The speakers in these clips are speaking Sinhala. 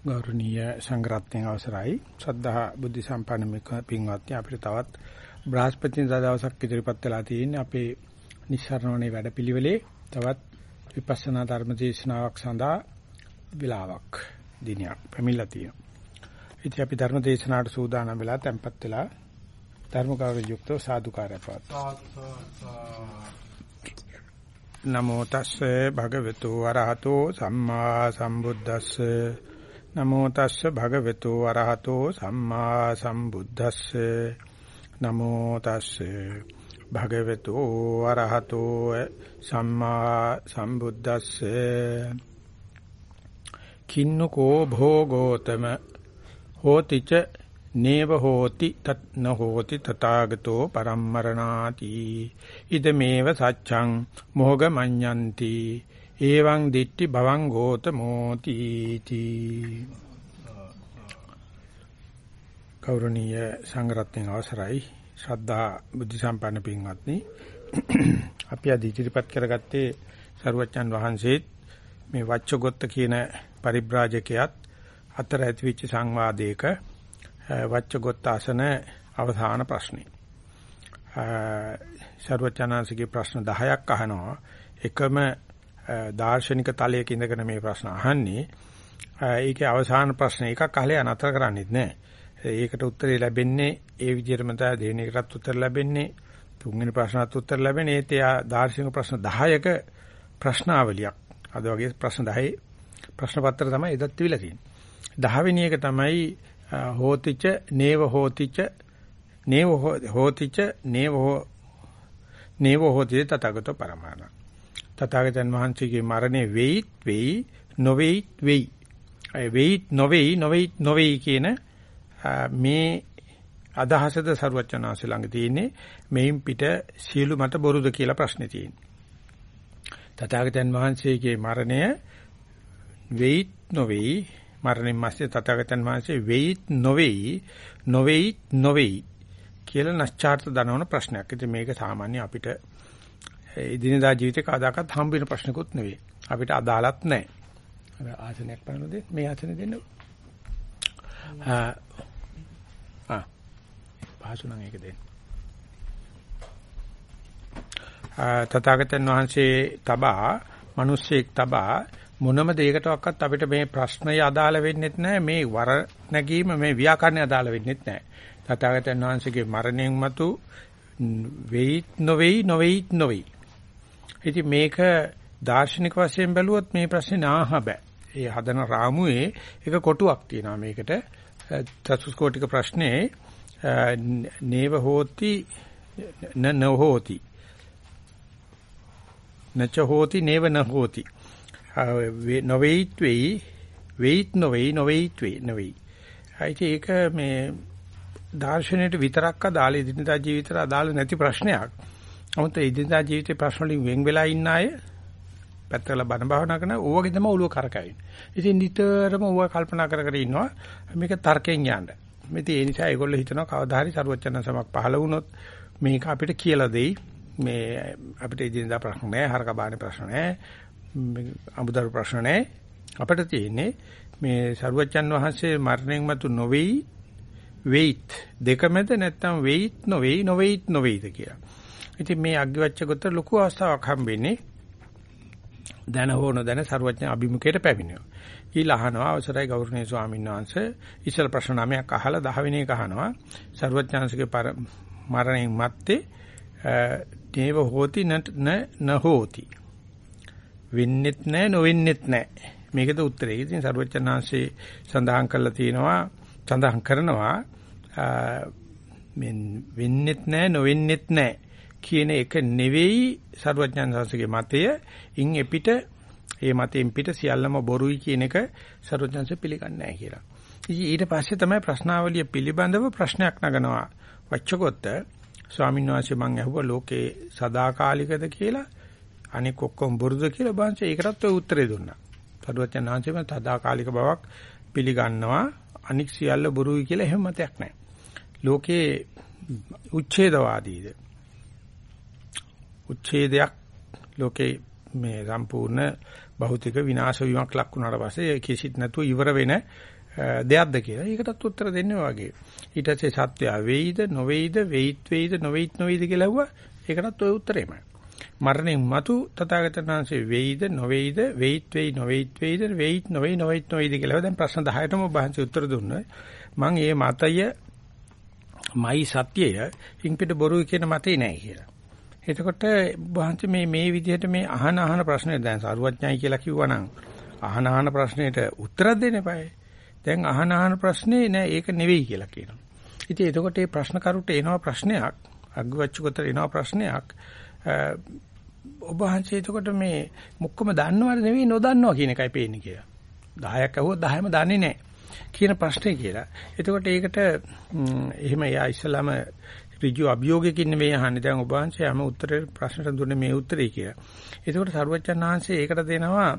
ගෞරවනීය සංග්‍රහයෙන් අවසරයි ශ්‍රද්ධා බුද්ධ සම්පන්න පින්වත්නි අපිට තවත් බ්‍රහස්පති දවසක් ඉදිරිපත් වෙලා තියෙන්නේ අපේ නිස්සාරණේ වැඩපිළිවෙලේ තවත් විපස්සනා ධර්ම දේශනාවක් සඳහා විලාවක් දිනයක් පැමිණලා තියෙනවා. ඉතින් අපි ධර්ම දේශනාවට සූදානම් වෙලා tempත් වෙලා ධර්ම කාර්ය යුක්තව සාදුකාරය පවත්වනවා. නමෝ තස්සේ භගවතු වරහතෝ සම්මා සම්බුද්දස්සේ නමෝ තස්සේ භගවතු වරහතෝ සම්මා සම්බුද්දස්සේ. නමෝ තස්සේ භගවතු වරහතෝ සම්මා සම්බුද්දස්සේ. කින්නකෝ භෝගෝතම හෝතිච නේව හෝති තත් න හෝති තථාගතෝ පරම්මරණාති. ඉදමේව සච්ඡං මොහග මඤ්ඤන්ති. එවං දිට්ටි භවං ගෝතමෝති තී කෞරණීය සංග්‍රහයෙන් අවසරයි. ශ්‍රද්ධා බුද්ධ සම්පන්න පින්වත්නි. අපි අද ඉදිරිපත් කරගත්තේ සරුවච්චන් වහන්සේත් මේ වච්චගොත්ත කියන පරිබ්‍රාජකයාත් අතර ඇතිවෙච්ච සංවාදයක වච්චගොත්ත ආසන අවසාන ප්‍රශ්නේ. සර්වචනාංශිකේ ප්‍රශ්න 10ක් අහනවා. එකම දාර්ශනික තලයක ඉඳගෙන මේ ප්‍රශ්න අහන්නේ. ඒකේ අවසාන ප්‍රශ්න එකක් අහලා අනතර කරන්නේත් නැහැ. ඒකට උත්තරේ ලැබෙන්නේ ඒ විදිහටම තමයි දෙවෙනි එකටත් උත්තර ලැබෙන්නේ. තුන්වෙනි ප්‍රශ්නත් උත්තර ලැබෙන්නේ. ඒත් එයා දාර්ශනික ප්‍රශ්න 10ක ප්‍රශ්නාවලියක්. අද වගේ ප්‍රශ්න 10 ප්‍රශ්න පත්‍ර තමයි එදත් තිබිලා තියෙන්නේ. 10 වෙනි එක තමයි හෝතිච නේව හෝතිච නේව හෝතිච නේව නේව හෝති තථාගත පරමාන තථාගතයන් වහන්සේගේ මරණය වෙයිත් වෙයි නොවේයිත් වෙයි. ඒ වෙයිත් නොවේයි නොවේයිත් නොවේයි කියන මේ අදහසද සරුවචනාංශ ළඟ තියෙන්නේ මෙයින් පිට සියලු මත බොරුද කියලා ප්‍රශ්නේ තියෙන්නේ. තථාගතයන් වහන්සේගේ මරණය වෙයිත් නොවේයි මරණයන් මැස්සේ තථාගතයන් වහන්සේ වෙයිත් නොවේයි නොවේයි නොවේයි කියලා නැස්චාර්ත දනවන ප්‍රශ්නයක්. ඉතින් මේක සාමාන්‍ය අපිට එදිනදා ජීවිතේ කවදාකවත් හම්බ වෙන ප්‍රශ්නකුත් නෙවෙයි. අපිට අදාළත් නැහැ. ආසනයක් බලනොත් මේ ආසනෙ දෙන්න. ආ ආ පාසුණන් ඒක දෙන්න. තථාගතයන් වහන්සේ තබා මිනිස්සෙක් තබා මොනම දෙයකටවත් අපිට මේ ප්‍රශ්නය අදාළ වෙන්නේ නැහැ මේ වර නැගීම මේ ව්‍යාකරණය අදාළ වෙන්නේ නැහැ. තථාගතයන් වහන්සේගේ මරණයෙන් මතු වෙයිත් නොවේයි නොවේයිත් නොවේයි. ඉතින් මේක දාර්ශනික වශයෙන් බැලුවොත් මේ ප්‍රශ්නේ නාහ බෑ. ඒ හදන රාමුවේ එක කොටුවක් තියෙනවා මේකට. චතුස්කෝටික ප්‍රශ්නේ නේව හෝති න නොහෝති නච හෝති නේව න හෝති නොවේයිත් වෙයි වෙයිත් නොවේයි නොවේයිත් වෙයි නොවේයි. ඒක මේ දාර්ශනයට විතරක් අදාළ ඉදිනදා ජීවිතයට අදාළ නැති ප්‍රශ්නයක්. 아무ත් ඉදිනදා ජීවිතේ ප්‍රශ්න වලින් වෙන් වෙලා ඉන්න අය පැත්තල බන භාවනා කරන ඕවගේ තමයි ඔළුව කරකැවෙන්නේ. ඉතින් නිතරම ඕව කල්පනා කර කර ඉන්නවා මේක තර්කයෙන් යන්න. මෙතේ ඒ නිසා ඒගොල්ලෝ හිතනවා කවදා හරි සරුවචන සමක් පහළ වුණොත් මේක අපිට කියලා දෙයි. මේ අපිට ඉදිනදා ප්‍රශ්න නැහැ, හරක බානේ ප්‍රශ්න නැහැ. අමුදරු ප්‍රශ්න නැහැ. අපිට තියෙන්නේ මේ සරුවච්චන් වහන්සේ මරණයෙන් මතු නොවේයි වෙයිත් දෙක මැද නැත්තම් වෙයිත් නොවේයි නොවේයිත් නොවේයිද කියලා. ඉතින් මේ අග්ගිවච්ඡගත ලොකු අවස්ථාවක් හම්බෙන්නේ දැන හෝ නොදැන සරුවච්චන් අභිමුඛයට පැමිණෙනවා. ඊළ අහනවා අවසරයි ගෞරවනීය ස්වාමීන් වහන්සේ ඉස්සල ප්‍රශ්න නමයක් අහලා 10 වෙනි එක අහනවා සරුවච්චන්සේගේ මරණයෙන් මත්තේ දේව හෝති න හෝති වෙන්නෙත් නැහැ නොවෙන්නෙත් නැහැ. මේකද උත්තරේ. ඉතින් සරුවචනාංශේ සඳහන් කරලා තියෙනවා සඳහන් කරනවා මෙන් වෙන්නෙත් නැහැ නොවෙන්නෙත් නැහැ කියන එක නෙවෙයි සරුවචනාංශගේ මතය. ඉන් එපිට ඒ මතයෙන් පිට සියල්ලම බොරුයි කියන එක සරුවචනාංශ පිළිගන්නේ නැහැ කියලා. ඉතින් ඊට පස්සේ තමයි ප්‍රශ්නාවලිය පිළිබඳව ප්‍රශ්නයක් නගනවා. වච්චකොත්ත ස්වාමීන් වහන්සේ මම අහුවා ලෝකේ සදාකාලිකද කියලා අනික ඔක්කොම බුරුද කියලා බංශ ඒකටත් ඔය උත්තරේ දුන්නා. සරුවචන් ආංශෙම තදාකාලික බවක් පිළිගන්නවා අනික් සියල්ල බුරුයි කියලා එහෙම මතයක් නැහැ. ලෝකේ උච්ඡේදවාදීද උච්ඡේදයක් ලෝකේ මේ සම්පූර්ණ භෞතික විනාශ වීමක් ලක් වුණාට පස්සේ කිසිත් නැතුව ඉවර වෙන දෙයක්ද කියලා. ඒකටත් උත්තර දෙන්නේ වගේ. ඊට පස්සේ සත්‍ය වේයිද නොවේයිද වෙයිත් වේයිද නොවේයිත් නොවේයිද කියලා ඇහුවා. ඒකටත් ওই උත්තරෙමයි. මරණයන් මතු තථාගතයන් වහන්සේ වෙයිද නොවේයිද වෙයිත් වෙයි නොවේයිත් වෙයිද වෙයිත් නොවේයි නොවේයිත් නොවේයිද කියලා. දැන් ප්‍රශ්න 10ටම ඔබ වහන්සේ උත්තර දුන්නා. මම මේ මතය මයි සත්‍යය ඉන්පිට බොරුයි කියන මතේ නෑ කියලා. එතකොට වහන්සේ මේ මේ විදිහට මේ අහන අහන ප්‍රශ්නේ දැන් සරුවඥයි කියලා කිව්වනම් අහන අහන ප්‍රශ්නෙට උත්තර දෙන්න eBay. දැන් අහන අහන ප්‍රශ්නේ නෑ ඒක නෙවෙයි කියලා කියනවා. ඉතින් එතකොට මේ ප්‍රශ්න කරුට එනවා ප්‍රශ්නයක් අග්ගවච්චුකට එනවා ප්‍රශ්නයක් ඔබ වහන්සේ එතකොට මේ මුක්කම දන්නවද නෙවෙයි නොදන්නවා කියන එකයි පේන්නේ කියලා. 10ක් අහුවොත් 10ම දන්නේ නැහැ කියන ප්‍රශ්නේ කියලා. එතකොට ඒකට එහෙම එයා ඉස්සලාම ඍජු අභියෝගයකින් නෙවෙයි අහන්නේ. දැන් ඔබ වහන්සේ යම උත්තරේ ප්‍රශ්නට දුන්නේ මේ උත්තරේ කියලා. එතකොට සරුවච්චන් වහන්සේ ඒකට දෙනවා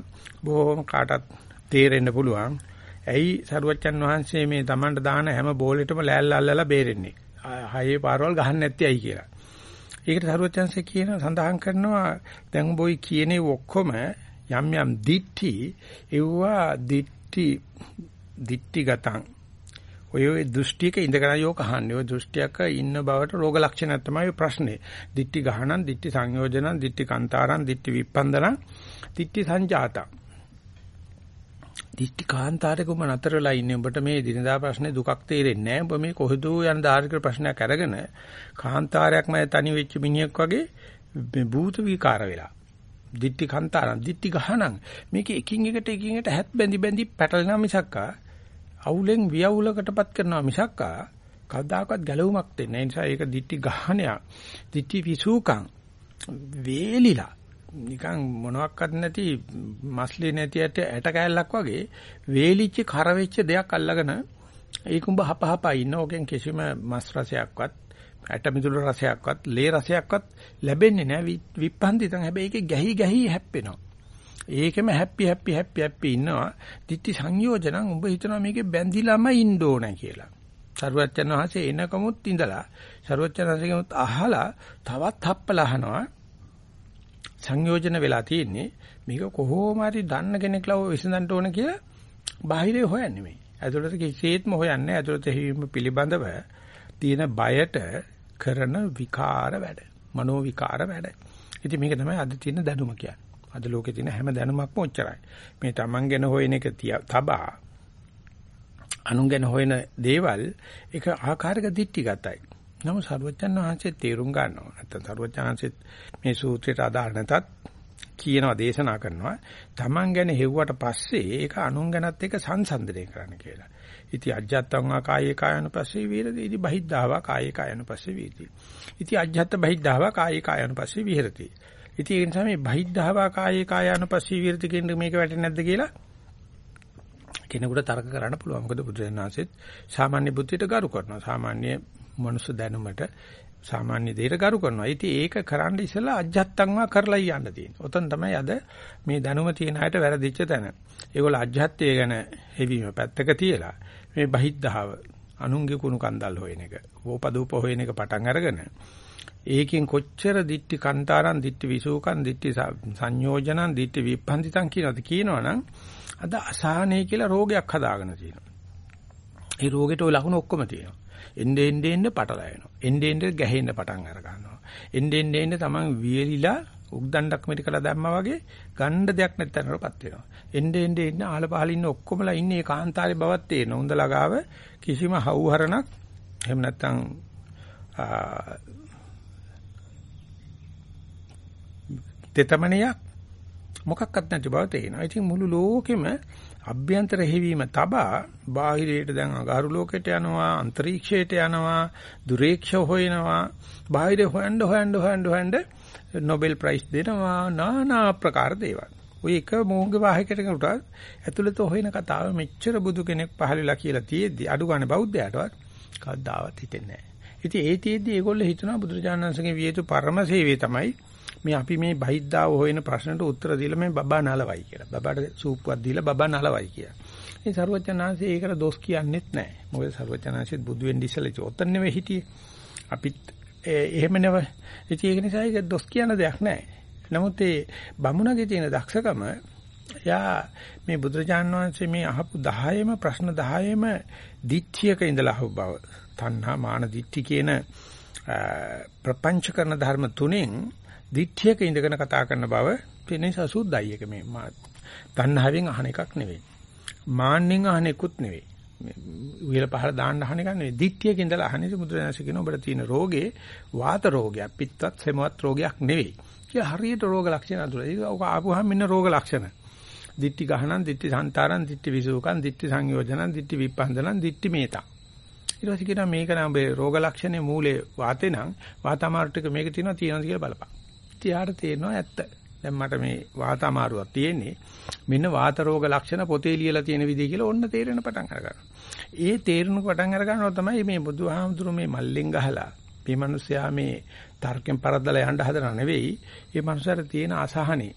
බොහොම කාටත් තේරෙන්න පුළුවන්. ඇයි සරුවච්චන් වහන්සේ මේ Tamanට දාන හැම බෝලෙටම ලෑල්ල අල්ලලා බේරෙන්නේ? හයේ පාරවල් ගහන්න නැත්තේ ඇයි කියලා. ඒකට සරුවච්චන්සේ කියන සඳහන් කරනවා දැන් ඔබයි කියනේ ඔක්කොම යම් යම් දිට්ටි එව්වා දිට්ටි දිට්ටි ගතං ඔය ඔය දෘෂ්ටියක ඉඳගෙන යෝක අහන්නේ. ඔය දෘෂ්ටියක ඉන්න බවට රෝග ලක්ෂණයක් තමයි ප්‍රශ්නේ. දිට්ටි ගහනන්, දිට්ටි සංයෝජනන්, දිට්ටි කාන්තාරන්, දිට්ටි විප්පන්දනන්, දිට්ටි සංජාතං. දිට්ටි කාන්තාරකම නතරලා ඉන්නේ. ඔබට මේ දිනදා ප්‍රශ්නේ දුකක් තේරෙන්නේ නැහැ. ඔබ මේ කොහෙදෝ යන ධාර්මික ප්‍රශ්නයක් අරගෙන කාන්තාරයක්ම තනි වෙච්ච මිනිහෙක් වගේ මේ භූත විකාර වෙලා. දිට්ටි කාන්තාරන්, දිට්ටි ගහනන් මේක එකින් එකට එකින් එකට හැත් බැඳි බැඳි පැටලෙනා මිසක්කා අවුලෙන් වියවුලකටපත් කරනවා මිසක්කා කවදාකවත් ගැලවුමක් දෙන්නේ නැහැ. නිසා ඒක දිට්ටි ගහණයක්. දිට්ටි විසූකම් වේලිලා නිකන් මොනවත් නැති මස්ලි නැති ඇට ඇට කෑල්ලක් වගේ වේලිච්ච කර වෙච්ච දෙයක් අල්ලගෙන ඒක උඹ හපහපා ඉන්න ඕකෙන් කිසිම මස් රසයක්වත් ඇට මිදුළු රසයක්වත් ලේ රසයක්වත් ලැබෙන්නේ නැහැ විප්පන්දිතන් හැබැයි ඒකේ ගැහි ගැහි හැප්පෙනවා ඒකෙම හැපි හැපි හැපි හැපි ඉන්නවා. ditthi සංයෝජනං උඹ හිතනවා මේකේ බැඳිලාම ඉන්න ඕන කියලා. සරුවච්චන් වහන්සේ එනකමුත් ඉඳලා සරුවච්චන් වහන්සේගෙමුත් අහලා තවත් හප්පලා අහනවා. සංයෝජන වෙලා තියෙන්නේ මේක කොහොම හරි දන්න කෙනෙක් ලව විසඳන්න ඕන කියලා බාහිරේ හොයන්නේ මේ. ඇතුළත කිසිසේත්ම හොයන්නේ ඇතුළත හිවීම පිළිබඳව තියෙන බයට කරන විකාර වැඩ. මනෝ විකාර වැඩ. ඉතින් මේක තමයි අද තියෙන දැනුම කියන්නේ. අද ලෝකේ තියෙන හැම දැනුමක්ම ඔච්චරයි. මේ Taman ගැන හොයන එක තබා අනුන් ගැන හොයන දේවල් ඒක ආකාරයක දික්ටිගතයි. නමුත් සරුවචන් වහන්සේ තේරුම් ගන්නවා. නැත්නම් සරුවචන් වහන්සේ මේ සූත්‍රයට අදාළ නැතත් කියනවා දේශනා කරනවා. Taman ගැන හෙව්වට පස්සේ ඒක අනුන් ගැනත් එක සංසන්දනය කරන්න කියලා. ඉති අජ්ජත්තං වා කායේ කායනුපස්සේ විහෙරති. ඉති බහිද්ධාවා කායේ කායනුපස්සේ විහෙරති. ඉති අජ්ජත්ත බහිද්ධාවා කායේ කායනුපස්සේ විහෙරති. ඉතින් ඒ නිසා මේ බහිද්ධාවා කායේ කායානුපස්සී විරති කියන මේක වැටෙන්නේ නැද්ද කියලා කෙනෙකුට තර්ක කරන්න පුළුවන්. මොකද බුදුරජාණන්සෙත් සාමාන්‍ය බුද්ධියට ගරු කරනවා. සාමාන්‍ය මනුස්ස දැනුමට සාමාන්‍ය දෙයට ගරු කරනවා. ඉතින් ඒක කරන්න ඉස්සෙල්ලා අජ්ජත්තන්වා කරලා යන්න තියෙනවා. ඔතන තමයි අද මේ දැනුම තියෙන අයට වැරදිච්ච තැන. ඒගොල්ල අජ්ජත්තය ගැන හෙවීම පැත්තක තියලා මේ බහිද්ධාව අනුන්ගේ කුණු කන්දල් හොයන එක, වෝපදූප හොයන එක පටන් අරගෙන ඒකෙන් කොච්චර දිට්ටි කන්තාරන් දිට්ටි විසූකන් දිට්ටි සංයෝජනන් දිට්ටි විප්පන්දිතන් කියනවාද කියනවනම් අද අසහනය කියලා රෝගයක් හදාගෙන තියෙනවා. ඒ රෝගෙට ওই ලකුණු ඔක්කොම තියෙනවා. එnde ende ende පටලැවෙනවා. එnde ende ගැහෙන්න පටන් අර ගන්නවා. එnde ende ende තමන් වියලිලා උක්දණ්ඩක් මෙඩිකලා දැම්මා වගේ ගණ්ඩ දෙයක් නැත්තරටපත් වෙනවා. එnde ende ende ආල පහල ඉන්න ඔක්කොමලා ඉන්නේ කාන්තාරේ බවක් තේරෙනවා. උන්දලා ගාව කිසිම හවුහරණක් එහෙම නැත්නම් තෙතමනියක් මොකක්වත් නැති බව තේරෙනවා. ඉතින් මුළු ලෝකෙම අභ්‍යන්තර හැවීම තබා බාහිරයට දැන් අගාරු ලෝකෙට යනවා, අන්තරීක්ෂයට යනවා, දුරේක්ෂ හොයනවා, බාහිර හොයන්න හොයන්න හොයන්න හොයන්න නොබෙල් ප්‍රයිස් දෙනවා, নানা ආකාර දේවල්. ඔය එක මොහොගේ වාහකයකට උටත් ඇතුළත හොයන කතාව මෙච්චර බුදු කෙනෙක් පහළලා කියලා තියෙද්දි අඩු ගන්න බෞද්ධයටවත් කවදාවත් හිතෙන්නේ නැහැ. ඉතින් ඒ තියෙද්දි ඒගොල්ලෝ හිතනවා බුදුරජාණන් වහන්සේගේ වියතු පරම සේවය තමයි මේ අපි මේ බහිද්දාව හොයන ප්‍රශ්නට උත්තර දීලා මේ බබා නලවයි කියලා. බබාට සූප්පුවක් දීලා බබා නලවයි කියලා. ඉතින් සරුවචනාංශය ඒකට දොස් කියන්නේත් නැහැ. මොකද සරුවචනාංශෙත් බුදු වෙන්න ඉස්සෙල්ලා චෝතන් නෙවෙයි හිටියේ. අපිත් එහෙම නෙවෙයි. ඉතින් ඒක නිසා ඒක දොස් කියන දෙයක් නැහැ. නමුත් ඒ බමුණගේ තියෙන දක්ෂකම එයා මේ බුදුරජාන් වහන්සේ මේ අහපු 10ෙම ප්‍රශ්න 10ෙම දිට්ඨියක ඉඳලා අහපු බව. තණ්හා මාන දිට්ඨි කියන ප්‍රපංච කරන ධර්ම තුනෙන් දිට්ඨියක ඉඳගෙන කතා කරන බව පෙනේ සසුද්දයි එක මේ තණ්හාවෙන් අහන එකක් නෙවෙයි. මාන්නෙන් අහන එකකුත් නෙවෙයි. උයල පහල දාන්න අහන එක නෙවෙයි. දිට්ඨියක ඉඳලා අහන ඉතින් බුදුරජාණන් කියන ඔබට තියෙන රෝගේ වාත රෝගයක්, පිත්තත්, සෙමවත් රෝගයක් නෙවෙයි. කියලා හරියට රෝග ලක්ෂණ අඳුරලා. ඒක ඔක ආපුවාම මෙන්න රෝග ලක්ෂණ. දිට්ටි ගහනන්, දිට්ටි සංතාරන්, දිට්ටි විසූකන්, දිට්ටි සංයෝජනන්, දිට්ටි විප්පන්දනන්, දිට්ටි මේතා. ඊට පස්සේ කියනවා මේක නම් ඔබේ රෝග ලක්ෂණේ මූලේ වාතේ නම් වාතාමාරු ටික මේක තියෙනවා තියෙනවද කියලා බලපන්. ඉතියාට තේරෙනවා ඇත්ත. දැන් මට මේ වාත අමාරුවක් තියෙන්නේ. මෙන්න වාත රෝග ලක්ෂණ පොතේ ලියලා තියෙන විදිහ කියලා ඔන්න තේරෙන පටන් අරගන්නවා. ඒ තේරෙන පටන් අර ගන්නවා තමයි මේ බුදුහාමුදුරු මේ මල්ලෙන් ගහලා මේ මිනිස්සයා මේ තර්කෙන් පරද්දලා යන්න හදනව නෙවෙයි. මේ මිනිස්සාට තියෙන අසහනේ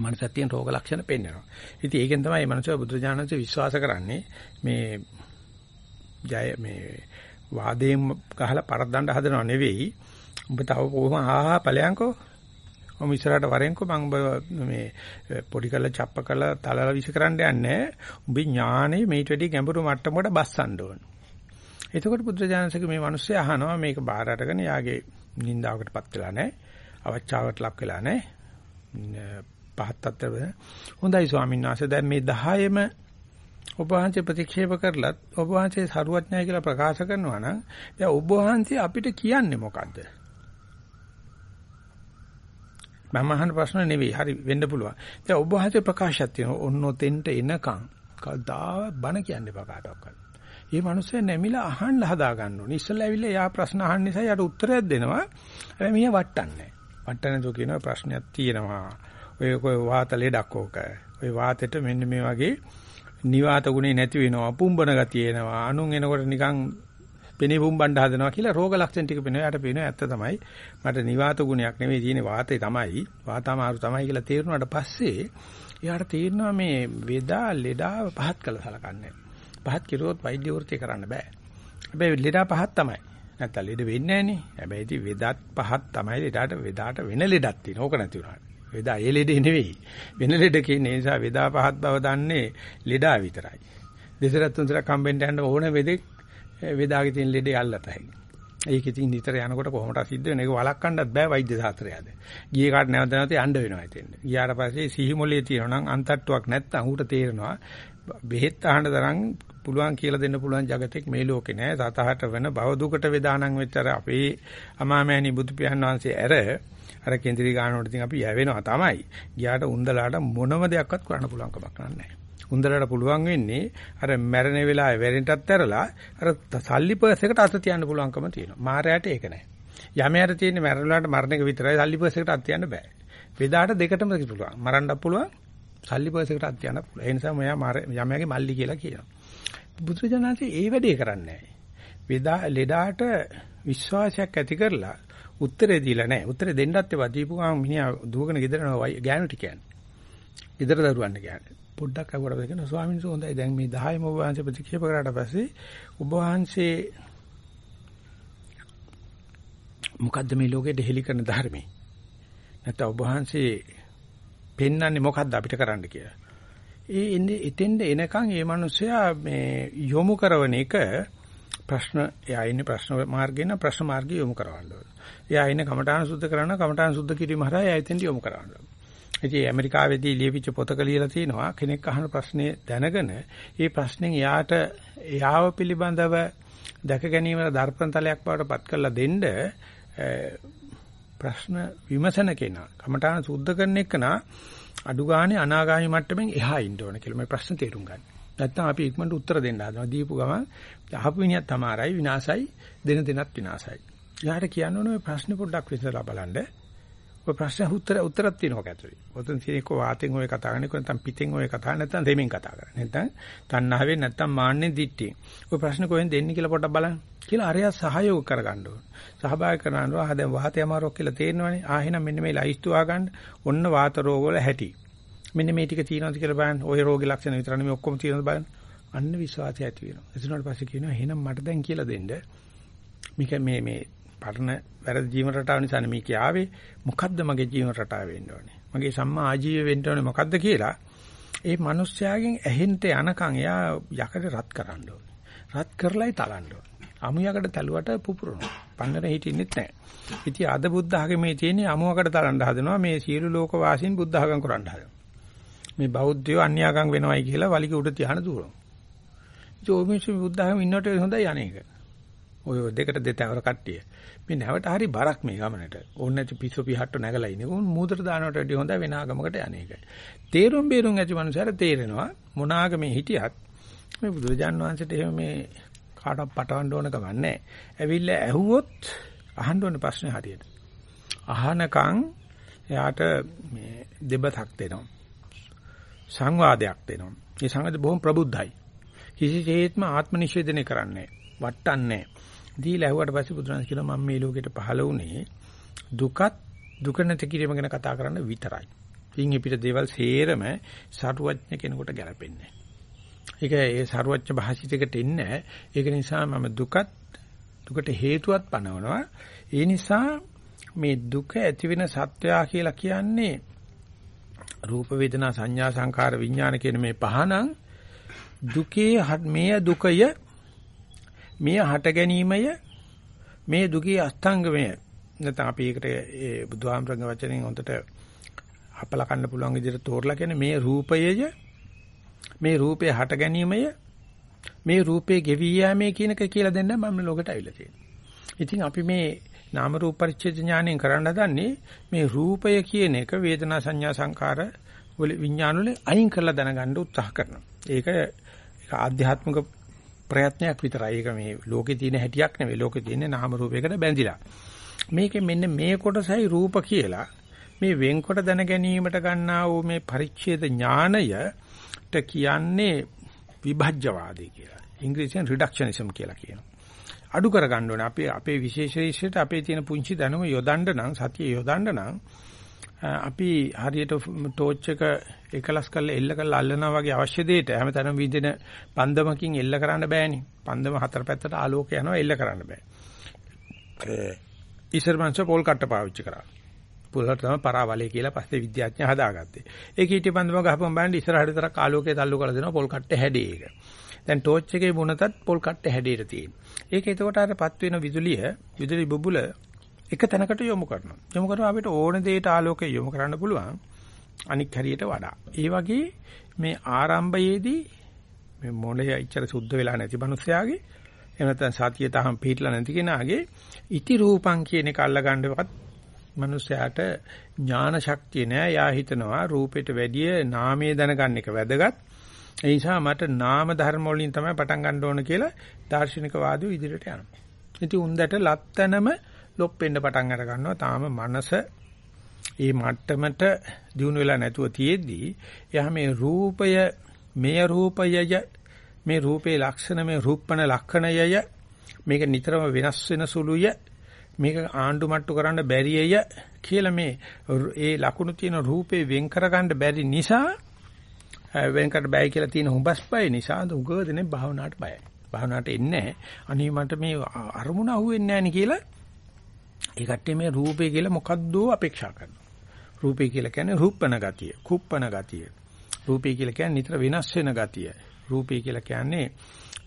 මනසත් තියෙන රෝග ලක්ෂණ පෙන්වනවා. ඉතින් ඒකෙන් තමයි මේ මනුස්සයා බුදුජානක විශ්වාස කරන්නේ මේ ජය මේ වාදයෙන් ගහලා පරද්දන්න හදනව නෙවෙයි. උඹ තව කොහොම ආහා ඵලයන්කෝ. ඔම ඉස්සරහට වරෙන්කෝ මම මේ පොඩි කරලා චප්ප කරලා තලලා විශ් කරන්න යන්නේ. උඹේ ඥානෙ මේට වැඩි ගැඹුරු මට්ටමකට බස්සන්න ඕන. එතකොට බුදුජානක මේ මිනිස්සයා අහනවා මේක බාහිර අරගෙන යාගේ නින්දාවකටපත් වෙලා නැහැ. අවචාවට ලක් වෙලා නැහැ. පහත් තත්ත්ව හොඳයි ස්වාමීන් වහන්සේ දැන් මේ 10ෙම ඔබ වහන්සේ ප්‍රතික්ෂේප කරලත් ඔබ වහන්සේ සරුවඥයි කියලා ප්‍රකාශ කරනවා නම් දැන් ඔබ වහන්සේ අපිට කියන්නේ මොකද්ද මම අහන ප්‍රශ්න නෙවෙයි හරි වෙන්න පුළුවන් දැන් ඔබ වහන්සේ ප්‍රකාශයක් තියෙනවා ඔන්නොතෙන්ට එනකන් කවදා බණ කියන්න එපා කාටවත් මේ මිනිස්සු නැමිලා අහන්න හදා ගන්න ඕනේ. ඉස්සෙල්ලා ඇවිල්ලා යා ප්‍රශ්න අහන්න නිසා යාට උත්තරයක් දෙනවා. හැබැයි මිනිහා වට්ටන්නේ. වට්ටන්නේ તો කියනවා ප්‍රශ්නයක් තියෙනවා. ඔය කොයි වාත ලෙඩක් ඕක. ඔය වාතෙට මෙන්න මේ වගේ නිවාත ගුණේ නැති වෙනවා, පුම්බන ගතිය එනවා. අනුන් එනකොට නිකන් පෙනේ පුම්බන්න හදනවා කියලා රෝග ලක්ෂණ ටික පේනවා. යාට පේනවා ඇත්ත තමයි. මට නිවාත ගුණයක් නෙවෙයි තියෙන්නේ වාතේ තමයි. වාතාමාරු තමයි කියලා තේරුණාට පස්සේ යාට තේරෙනවා මේ වේදා ලෙඩා පහත් කළ සලකන්නේ. පහත් කිරුවොත් වෛද්‍ය වෘත්තිය කරන්න බෑ. හැබැයි ලෙඩා පහත් තමයි. නැත්තම් ලෙඩ වෙන්නේ නැහනේ. හැබැයි ඉතින් වෙදත් පහත් තමයි ලෙඩාට වෙදාට වෙන ලෙඩක් තියෙන. ඕක නැති වුණාට. වේදා ඒ ලෙඩේ නෙවෙයි. වෙන ලෙඩ කියන්නේ ඒ නිසා වේදා පහත් බව දන්නේ ලෙඩා විතරයි. දෙසරත් තුන්සරක් හම්බෙන්න යන ඕන වෙදෙක් වේදාගේ තියෙන ලෙඩේ අල්ලතයි. ඒක ඉතින් නිතර යනකොට කොහොමද සිද්ධ වෙන්නේ? ඒක වළක්වන්නත් බෑ වෛද්‍ය ශාස්ත්‍රයද. ගියේ කාට නැවත නැවත යන්න වෙනවා ඉතින්. ගියාට පස්සේ සිහි මොලේ තියෙනවා නම් අන්තට්ටුවක් නැත්තම් ඌට තේරෙනවා බෙහෙත් අහන්න තරම් පුළුවන් කියලා දෙන්න පුළුවන් జగතෙක් මේ ලෝකේ නෑ. සතහට වෙන භව දුකට වේදානම් වෙච්චර අපේ අමාමෑණි බුදු පියාණන් වහන්සේ ඇර අර කේන්ද්‍රී ගානකට ඉතින් අපි යවෙනවා තමයි. ගියාට උන්දලාට මොනම දෙයක්වත් කරන්න පුළුවන් කමක් නැහැ. උන්දලාට පුළුවන් වෙන්නේ අර මැරෙන වෙලාවේ වැරෙන්ටත් ඇරලා අර සල්ලි පර්ස් එකට අත තියන්න පුළුවන්කම තියෙනවා. මාරයට ඒක නැහැ. යමයට තියෙන්නේ මැරෙලාට මරණ එක විතරයි සල්ලි පර්ස් එකට අත තියන්න බෑ. වෙදාට දෙකටම පුළුවන්. මරන්නත් පුළුවන්. සල්ලි පර්ස් එකට අත තියන්න පුළුවන්. ඒ නිසා මෙයා යමයාගේ මල්ලි කියලා කියනවා. බුදුරජාණන්සේ ඒ වැඩේ කරන්නේ නැහැ. වෙදා ලෙඩාට විශ්වාසයක් ඇති කරලා උත්තරේ දීලා නැහැ. උත්තරේ දෙන්නත් ඒවා දීපු ගමන් මිනිහා දුවගෙන ගෙදර යනවා ගෑනු ටික කියන්නේ. ගෙදර දරුවන්ට කියන්නේ. පොඩ්ඩක් අහුවට කියන ස්වාමීන් වහන්සේ හොඳයි දැන් මේ 10ම ඔබ වහන්සේ ප්‍රතික්ෂේප කරාට පස්සේ ඔබ වහන්සේ මොකද්ද මේ ලෝකෙට හෙලි කරන ධර්මේ? නැත්නම් ඔබ වහන්සේ පෙන්වන්නේ මොකද්ද අපිට කරන්න කියලා. ඒ එන්නේ එතෙන්ද එනකන් මේ මිනිස්සයා මේ යොමු කරන එක ප්‍රශ්න එයා ඉන්නේ ප්‍රශ්න මාර්ගේ නම් ප්‍රශ්න මාර්ගේ යොමු කරවන්න ඕනේ. එයා ඉන්නේ කමඨාන සුද්ධ කරන කමඨාන සුද්ධ කිරීම හරහා එයා එතෙන්ට යොමු කරවන්න ඕනේ. ඉතින් ඇමරිකාවේදී ලියවිච්ච පොතක ලියලා තිනවා කෙනෙක් අහන ප්‍රශ්නේ දැනගෙන ඒ ප්‍රශ්نين එයාට එයාව පිළිබඳව දැක ගැනීම දර්පණතලයක් බවට පත් කරලා දෙන්න ප්‍රශ්න විමසන කෙනා කමඨාන සුද්ධ කරන එකනා අඩු ගානේ අනාගාමී මට්ටමින් එහා ඉන්න ඕන කියලා මේ ප්‍රශ්න තේරුම් ගන්න. නැත්නම් අපි ඉක්මනට උත්තර දෙන්න හදනවා. දීපු ගමන් අහපු විනියක් තමාරයි විනාසයි දෙන දෙනත් විනාසයි. යාට කියන්න ඕනේ ප්‍රශ්න පොඩ්ඩක් විසඳලා බලන්න. ඔය ප්‍රශ්න උත්තර උත්තරක් තියෙනවා ඇතුලේ. ඔතන තියෙනක වාතෙන් ඔය කතා කරන්නේ නැත්නම් පිටෙන් ඔය කතා නැත්නම් දෙමින් කතා කරන්නේ. නැත්නම් තණ්හාවෙන් නැත්නම් මාන්නෙන් දිට්ඨියෙන්. ඔය ප්‍රශ්න කොහෙන් දෙන්නේ කියලා පොඩ්ඩක් බලන්න. කියලා අරයා සහයෝග කරගන්න ඕන. සහභාගී කරනවා ආ දැන් වාතය අමාරුවක් කියලා තේරෙනවනේ. ආ එහෙනම් මෙන්න මේ ලයිස්තු ආගන්න ඔන්න වාත රෝග වල හැටි. මෙන්න මේ ටික තියෙනවද කියලා බලන්න. ওই රෝගේ ලක්ෂණ විතර නෙමෙයි ඔක්කොම තියෙනවද බලන්න. අන්න විශ්වාසය ඇති වෙනවා. එතනට පස්සේ කියනවා එහෙනම් මට දැන් කියලා දෙන්න. මේක මේ මේ පරණ වැරදි ජීවන රටාව නිසානේ මේක ආවේ. මොකද්ද මගේ ජීවන රටාව වෙන්න ඕනේ? මගේ සම්මා ආජීවය වෙන්න ඕනේ මොකද්ද කියලා ඒ මිනිස්යාගෙන් ඇහෙන්න යනකම් එයා යකඩ රත් කරන්න ඕනේ. රත් කරලයි තලන්න ඕනේ. අමු යකඩ තලුවට පුපුරනවා. පන්නර හිටින්නෙත් නැහැ. ඉතින් අද බුද්ධ ආගමේ තියෙන අමුවකට තලන්න හදනවා මේ සියලු ලෝක වාසීන් බුද්ධ ආගම් කරන්න හදනවා. මේ බෞද්ධයෝ අන්‍යාගම් වෙනවයි කියලා වලිග උඩ තියාන දුවනවා. ඒ ඔය මිනිස්සු බුද්ධ ආගම ඉන්නට හොඳයි අනේක. ඔය දෙකට දෙතවර කට්ටිය. මේ නැවට හරි බරක් මේ ගමනට. ඕන නැති පිස්සු පිහට්ට නැගලා ඉන්නේ. උන් මූදට දානවට වැඩිය හොඳයි වෙන ආගමකට යන්නේක. තේරුම් බේරුම් ඇති මනුස්සයර තේරෙනවා මොන ආගමේ හිටියත් මේ බුදුරජාන් වහන්සේට එහෙම මේ කාටවත් පටවන්න ඕන කමක් නැහැ. ඇවිල්ලා ඇහුවොත් අහන්න ඕන ප්‍රශ්නේ හරියට. අහනකම් එයාට මේ දෙබතක් දෙනවා. සංවාදයක් දෙනවා. මේ සංවාද බොහොම ප්‍රබුද්ධයි. කිසිසේත්ම ආත්ම නිෂේධනය කරන්නේ වටන්නේ දීලා ඇහුවට පස්සේ බුදුරජාණන් කියනවා මම මේ ලෝකෙට පහළ වුණේ දුකත් දුක නැති කිරීම ගැන කතා කරන්න විතරයි. ඉන් පිට දේවල් සේරම සරුවඥ කෙනෙකුට ගැලපෙන්නේ ඒක ඒ සරුවඥ භාෂිතයකට එන්නේ ඒක නිසා මම දුකත් දුකට හේතුවත් පනවනවා. ඒ නිසා මේ දුක ඇති වෙන සත්‍යය කියලා කියන්නේ රූප වේදනා සංඥා සංකාර විඥාන කියන මේ පහනම් දුකේ මේ දුකය මේ හට ගැනීමය මේ දුකේ අස්තංගමය නැත්නම් අපි ඒකට ඒ බුදුහාමරංග වචනෙන් හොඳට අපල කන්න පුළුවන් විදිහට තෝරලා කියන්නේ මේ රූපයය මේ රූපේ හට ගැනීමය මේ රූපේ ගෙවි යෑමේ කියන එක කියලා දෙන්න මම ලෝකෙට අවිලා තියෙනවා. ඉතින් අපි මේ නාම රූප පරිච්ඡේද ඥාණයෙන් කරන්න හදන්නේ මේ රූපය කියන එක වේදනා සංඥා සංකාර වල විඥාන වල අයින් කරලා දැනගන්න උත්සාහ කරනවා. ඒක ඒක ආධ්‍යාත්මික ප්‍රයත්නයක් විතරයි. ඒක මේ ලෝකේ තියෙන හැටියක් නෙවෙයි. ලෝකේ තියෙන නාම රූපයකට බැඳිලා. මේකෙන් මෙන්න මේ කොටසයි රූප කියලා මේ වෙන්කොට දැන ගැනීමට ගන්නා වූ මේ පරිච්ඡේද ඥානයට කියන්නේ විභජ්‍යවාදී කියලා. ඉංග්‍රීසියෙන් රිඩක්ෂනිසම් කියලා කියනවා. අඩු කරගන්න ඕනේ. අපේ අපේ විශේෂීෂයට අපේ තියෙන පුංචි දැනුම යොදන්න නම් සතිය යොදන්න නම් අපි හරියට ටෝච් එක එකලස් කරලා එල්ල කරලා අල්ලනවා වගේ අවශ්‍ය දෙයට හැමතැනම විදින පන්දමකින් එල්ල කරන්න බෑනේ. පන්දම හතර පැත්තට ආලෝකය යනවා එල්ල කරන්න බෑ. ඉස්සර මංස පොල් කට්ට පාවිච්චි කරා. පොල්කට තමයි පරාවලේ කියලා පස්සේ විද්‍යාඥයා හදාගත්තේ. ඒක ඊට පන්දම ගහපම බලන්න ඉස්සරහට විතරක් ආලෝකය තල්ලු කරලා දෙනවා පොල් කට්ට හැඩේ ඒක. දැන් ටෝච් එකේ මුණතත් පොල් කට්ට හැඩයට තියෙනවා. ඒක එතකොට අරපත් වෙන විදුලිය විදුලි බුබුල එක තැනකට යොමු කරනවා. යොමු කරලා අපිට ඕන දෙයට ආලෝකය යොමු කරන්න පුළුවන්. අනික් හැරියට වඩා. ඒ වගේ මේ ආරම්භයේදී මේ මොළය ඉච්චර සුද්ධ වෙලා නැති මිනිස්යාගේ එහෙම නැත්නම් සතිය තහම් පිටලා නැති කෙනාගේ ඉති රූපං කියන එක අල්ලගන්නවත් මිනිස්යාට ඥාන ශක්තිය නෑ. යා හිතනවා රූපෙට වැඩිය නාමයේ දැනගන්න එක වැදගත්. ඒ නිසා මට නාම ධර්ම වලින් තමයි පටන් ගන්න ඕන කියලා දාර්ශනික වාදු ඉදිරියට යනවා. ඉතින් උන්දට ලත්තනම ලොප්පෙන්න පටන් අර ගන්නවා. තාම මනස ඒ මට්ටමට දිනු වෙලා නැතුව තියෙද්දි එයා මේ රූපය මේ රූපයය මේ රූපේ ලක්ෂණ මේ රූපණ ලක්ෂණයය මේක නිතරම වෙනස් වෙන සුළුය මේක ආණ්ඩු මට්ටු කරන්න බැරියය කියලා මේ ඒ ලකුණු තියෙන රූපේ වෙන් කරගන්න බැරි නිසා වෙන්කට බයයි කියලා තියෙන හුඹස් බය නිසා උග දෙනේ භාවනාවට බයයි. භාවනාවට එන්නේ අනේ මට මේ අරමුණ අහුවෙන්නේ නැහැ කියලා ඒ කට්ටිය මේ රූපේ කියලා මොකද්දෝ අපේක්ෂා කරනවා. රූපේ කියලා කියන්නේ රූපණ ගතිය, කුප්පණ ගතිය. රූපේ කියලා කියන්නේ නිතර වෙනස් වෙන ගතිය. රූපේ කියලා කියන්නේ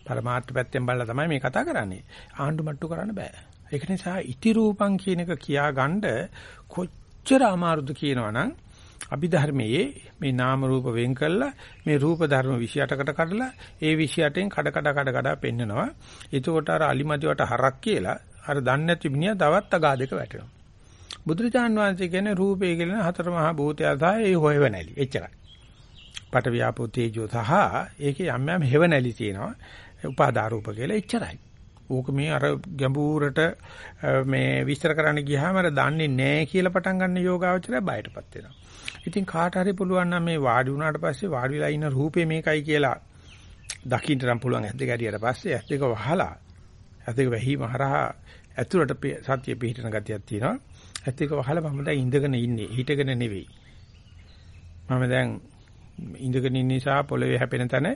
පරමාර්ථ පැත්තෙන් බලලා තමයි මේ කතා කරන්නේ. ආණ්ඩු මට්ටු කරන්න බෑ. ඒක නිසා ඉති රූපං කියන එක කියා ගන්න කොච්චර අමාරුද කියනවනම් අභිධර්මයේ මේ නාම රූප වෙන් කළා මේ රූප ධර්ම 28කට කඩලා ඒ 28න් කඩ කඩ කඩ කඩ පෙන්නනවා. එතකොට අර අලිමදිවට හරක් කියලා අර දන්නේ නැති මිනිහා තවත් අගාධයක වැටෙනවා. බුදුරජාන් වහන්සේ කියන්නේ රූපේ කියන හතර මහා භූතය සහ ඒ හොයව නැලි. එච්චරයි. පට ව්‍යාපෝ තේජෝ සහ ඒකේ යම් යම් හේව නැලි තියෙනවා. උපාදා රූප කියලා එච්චරයි. ඕක මේ අර ගැඹුරට මේ විස්තර කරන්න ගියාම අර දන්නේ නැහැ කියලා පටන් ගන්න යෝගාවචරය බයටපත් වෙනවා. ඉතින් කාට හරි පුළුවන් නම් මේ වාඩි වුණාට පස්සේ වාඩි වෙලා ඉන්න රූපේ මේකයි කියලා දකින්න නම් පුළුවන් ඇස් දෙක ඇරියට පස්සේ ඇස් දෙක වහලා ඇස් දෙක වැහිම හරහා ඇතුළට සතිය පිහිටන ගතියක් තියෙනවා. ඇස් දෙක වහලා මම දැන් ඉඳගෙන ඉන්නේ හිටගෙන නෙවෙයි. මම දැන් ඉඳගෙන ඉන්න නිසා පොළවේ හැපෙන තැන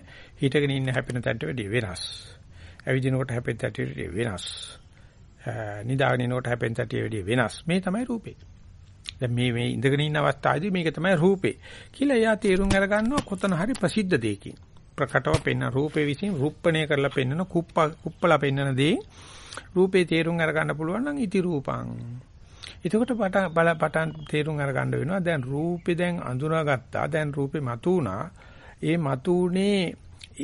හිටගෙන ඉන්න හැපෙන තැනට වැඩිය වෙනස්. ඇවිදිනකොට හැපෙන තැනට වෙනස්. නිදාගෙන ඉනකොට හැපෙන සතිය වැඩි වෙනස්. මේ තමයි රූපේ. දැන් මේ මේ ඉඳගෙන ඉන්න අවස්ථාවේදී මේක තමයි රූපේ. කියලා එයා තේරුම් අරගන්නවා කොතන හරි ප්‍රසිද්ධ දෙයකින්. ප්‍රකටව පෙන්න රූපේ විසින් රූපණය කරලා පෙන්නන කුප්ප කුප්පලා පෙන්නන දේ රූපේ තේරුම් අරගන්න පුළුවන් නම් ඉති රූපං. එතකොට පටන් බල පටන් තේරුම් අරගන්න වෙනවා දැන් රූපේ දැන් අඳුනාගත්තා දැන් රූපේ මතුණා ඒ මතුනේ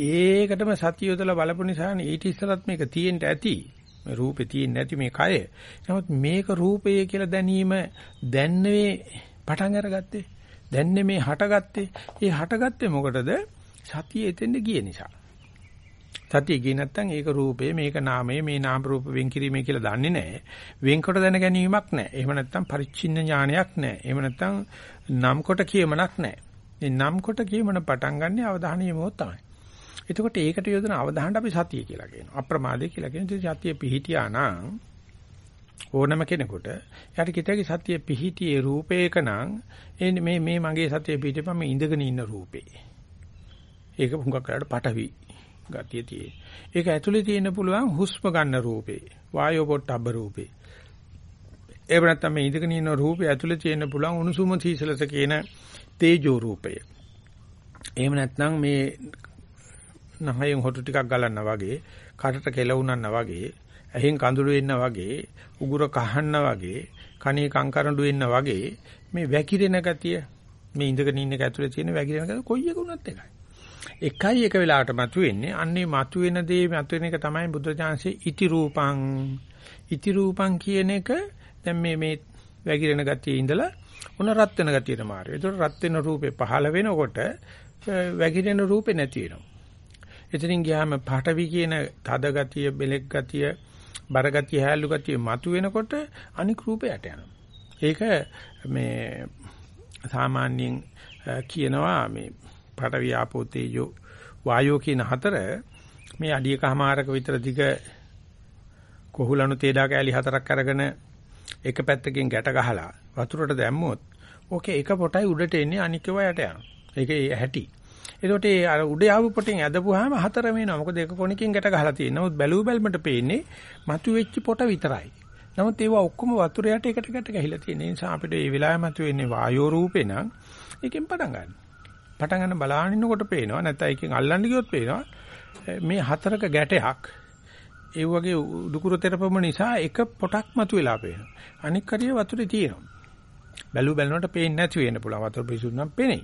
ඒකටම සතිය යොදලා බලපු නිසානේ ඊට ඉස්සරත් මේක තියෙන්න ඇති මේ රූපේ තියෙන්නේ නැති මේ කය. නමුත් මේක රූපය කියලා දැනීම දැන්නේ පටන් අරගත්තේ. දැන්නේ මේ හටගත්තේ. ඒ හටගත්තේ මොකටද? සතිය එතෙන්ද ගිය නිසා. සතිය ගියේ නැත්නම් ඒක රූපේ මේක නාමය මේ නාම රූප වෙන් කිරීමේ කියලා දන්නේ නැහැ. වෙන්කොට දැන ගැනීමක් නැහැ. එහෙම නැත්නම් පරිච්ඡින්න ඥානයක් නැහැ. එහෙම නැත්නම් නම් කොට කියමනක් නැහැ. මේ නම් කොට කියමන පටන් ගන්න අවධානය යොමුව තමයි. එතකොට ඒකට යොදන අවධානයට අපි සතිය කියලා කියනවා. අප්‍රමාදේ කියලා කියන ඉතින් සතිය පිහිටියා නම් ඕනම කෙනෙකුට යාට කිතගේ සතිය පිහිටියේ රූපේක නම් මේ මේ මගේ සතිය පිහිටපම මේ ඉඳගෙන ඉන්න රූපේ. ඒක හුඟක් කරලා පටවි ගතිය තියෙයි. ඒක ඇතුලේ තියෙන්න පුළුවන් හුස්ම ගන්න රූපේ. වායෝ පොට්ටබ්බ රූපේ. ඒ වෙනත්නම් මේ ඉඳගෙන ඉන්න රූපේ ඇතුලේ තියෙන්න පුළුවන් උණුසුම සීසලස කියන තේජෝ රූපය. එහෙම නැත්නම් මේ නහයෙන් හොටු ටිකක් ගලන්නා වගේ, කටට කෙලවුනන්නා වගේ, ඇහෙන් කඳුළු එන්න වගේ, උගුර කහන්න වගේ, කණේ කංකරඬු එන්න වගේ මේ වැකිරෙන ගතිය මේ ඉඳගෙන ඉන්න එක ඇතුලේ තියෙන වැగిරෙන ගතිය කොයි එකුණත් එකයි. එකයි එක වෙලාවට මතුවෙන්නේ. අන්නේ මතුවෙන දේ මතුවෙන එක තමයි බුද්ධ ඥානසේ ඉති රූපං. ඉති රූපං කියන එක දැන් මේ මේ වැగిරෙන ගතියේ ඉඳලා උන රත් වෙන ගතියට මාරු. ඒතකොට රත් වෙන රූපේ පහළ වෙනකොට වැగిරෙන රූපේ නැති වෙනවා. එතනින් ගියාම පාඨවි කියන තද ගතිය, බෙලෙක් ගතිය, බර ගතිය, හැලු ගතිය මතු වෙනකොට අනික් රූපයට යනවා. ඒක මේ සාමාන්‍යයෙන් කියනවා මේ පාඨවි ආපෝ තේජෝ වායෝ කියන හතර මේ අඩියකමාරක විතර දිග කොහුලණු තේඩා කෑලි හතරක් අරගෙන එක පැත්තකින් ගැට ගහලා වතුරට දැම්මොත් ඕකේ එක පොටයි උඩට එන්නේ අනික ඒවා යට යනවා. ඒකේ හැටි. එතකොට ඒ අර උඩ යාවු පොටෙන් ඇදපුවාම හතර වෙනවා. මොකද ඒක කොණකින් ගැට ගහලා තියෙනවා. නමුත් බැලුව බැලමට පේන්නේ මතු වෙච්ච පොට විතරයි. නමුත් ඒවා ඔක්කොම වතුර යට එකට ගැට ගහලා තියෙන නිසා අපිට මේ වෙලාවේ මතු වෙන්නේ වායෝ රූපේ නම් ඒකෙන් පටන් ගන්න. පටන් ගන්න බලානින්නකොට පේනවා. නැත්නම් ඒකෙන් අල්ලන්න ගියොත් පේනවා. මේ හතරක ගැටයක් ඒ වගේ දුකුරු තෙරපම නිසා එක පොටක් මතු වෙලා පේනවා. අනික් කරිය වතුරේ තියෙනවා. බැලු බැලනකොට පේන්නේ නැති වෙන්න පුළුවන්. වතුර පිසුම් නම් පේන්නේ.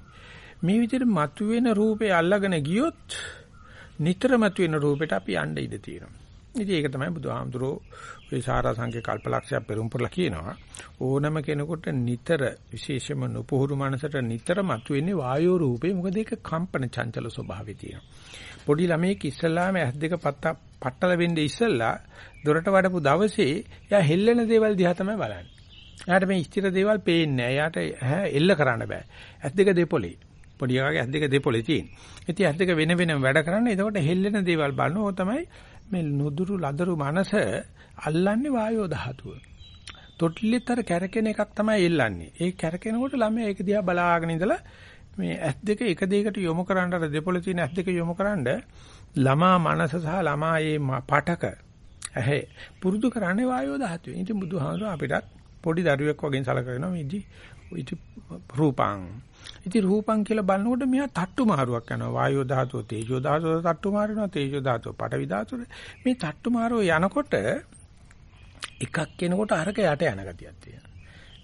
මේ විදිහට මතුවෙන රූපේ අල්ලගෙන ගියොත් නිතර මතුවෙන රූපෙට අපි යන්න ඉඩ තියෙනවා. ඉතින් ඒක තමයි බුදුහාමුදුරෝ ඒ සාරාංශික කල්පලක්ෂය පෙරම්පරලා කියනවා. ඕනම කෙනෙකුට නිතර විශේෂම නුපුහුරු මනසට නිතර මතුවෙන්නේ වායෝ රූපේ. මොකද ඒක කම්පන චංචල ස්වභාවය තියෙනවා. පොඩි ළමයෙක් ඉස්සල්ලාම ඇස් දෙක පట్టල වෙන්නේ ඉස්සල්ලා දොරට වඩපු දවසේ එයා හෙල්ලෙන දේවල් දිහා තමයි බලන්නේ. එයාට මේ ස්ථිර දේවල් පේන්නේ නැහැ. එයාට එල්ල කරන්න බෑ. ඇස් දෙක දෙපොලේ. පොඩි එකාගේ ඇස් දෙක දෙපොලේ තියෙන. ඉතින් ඇස් දෙක වෙන වෙනම වැඩ කරන්නේ. එතකොට හෙල්ලෙන දේවල් බලනවා තමයි මේ නුදුරු ලදරු මනස අල්ලන්නේ වායෝ ධාතුව. තොටිල්ලෙතර කැරකෙන එකක් තමයි එල්ලන්නේ. ඒ කැරකෙනකොට ළමයා ඒක දිහා බලාගෙන ඉඳලා මේ ඇස් දෙක එක දෙයකට යොමු කරන්න අර දෙපොළ තියෙන ඇස් දෙක යොමු කරන්න ළමා මනස සහ ළමා මේ පටක ඇහි පුරුදු කරන්නේ වායෝ ධාතුවේ. ඉතින් බුදුහාමුදුරුවෝ අපිටත් පොඩි දරුවෙක් වගේ සලකනවා මේ ඉති ඉති රූපං ඉතින් රූපං කියලා බලනකොට මෙයා තට්ටු මාරුවක් යනවා. වායෝ ධාතුව, තේජෝ ධාතුව තට්ටු මාරිනවා. තේජෝ ධාතුව, පඨවි ධාතුව. මේ තට්ටු මාරුව යනකොට එකක් කෙනකොට අරක යට යන ගතියක් තියෙනවා.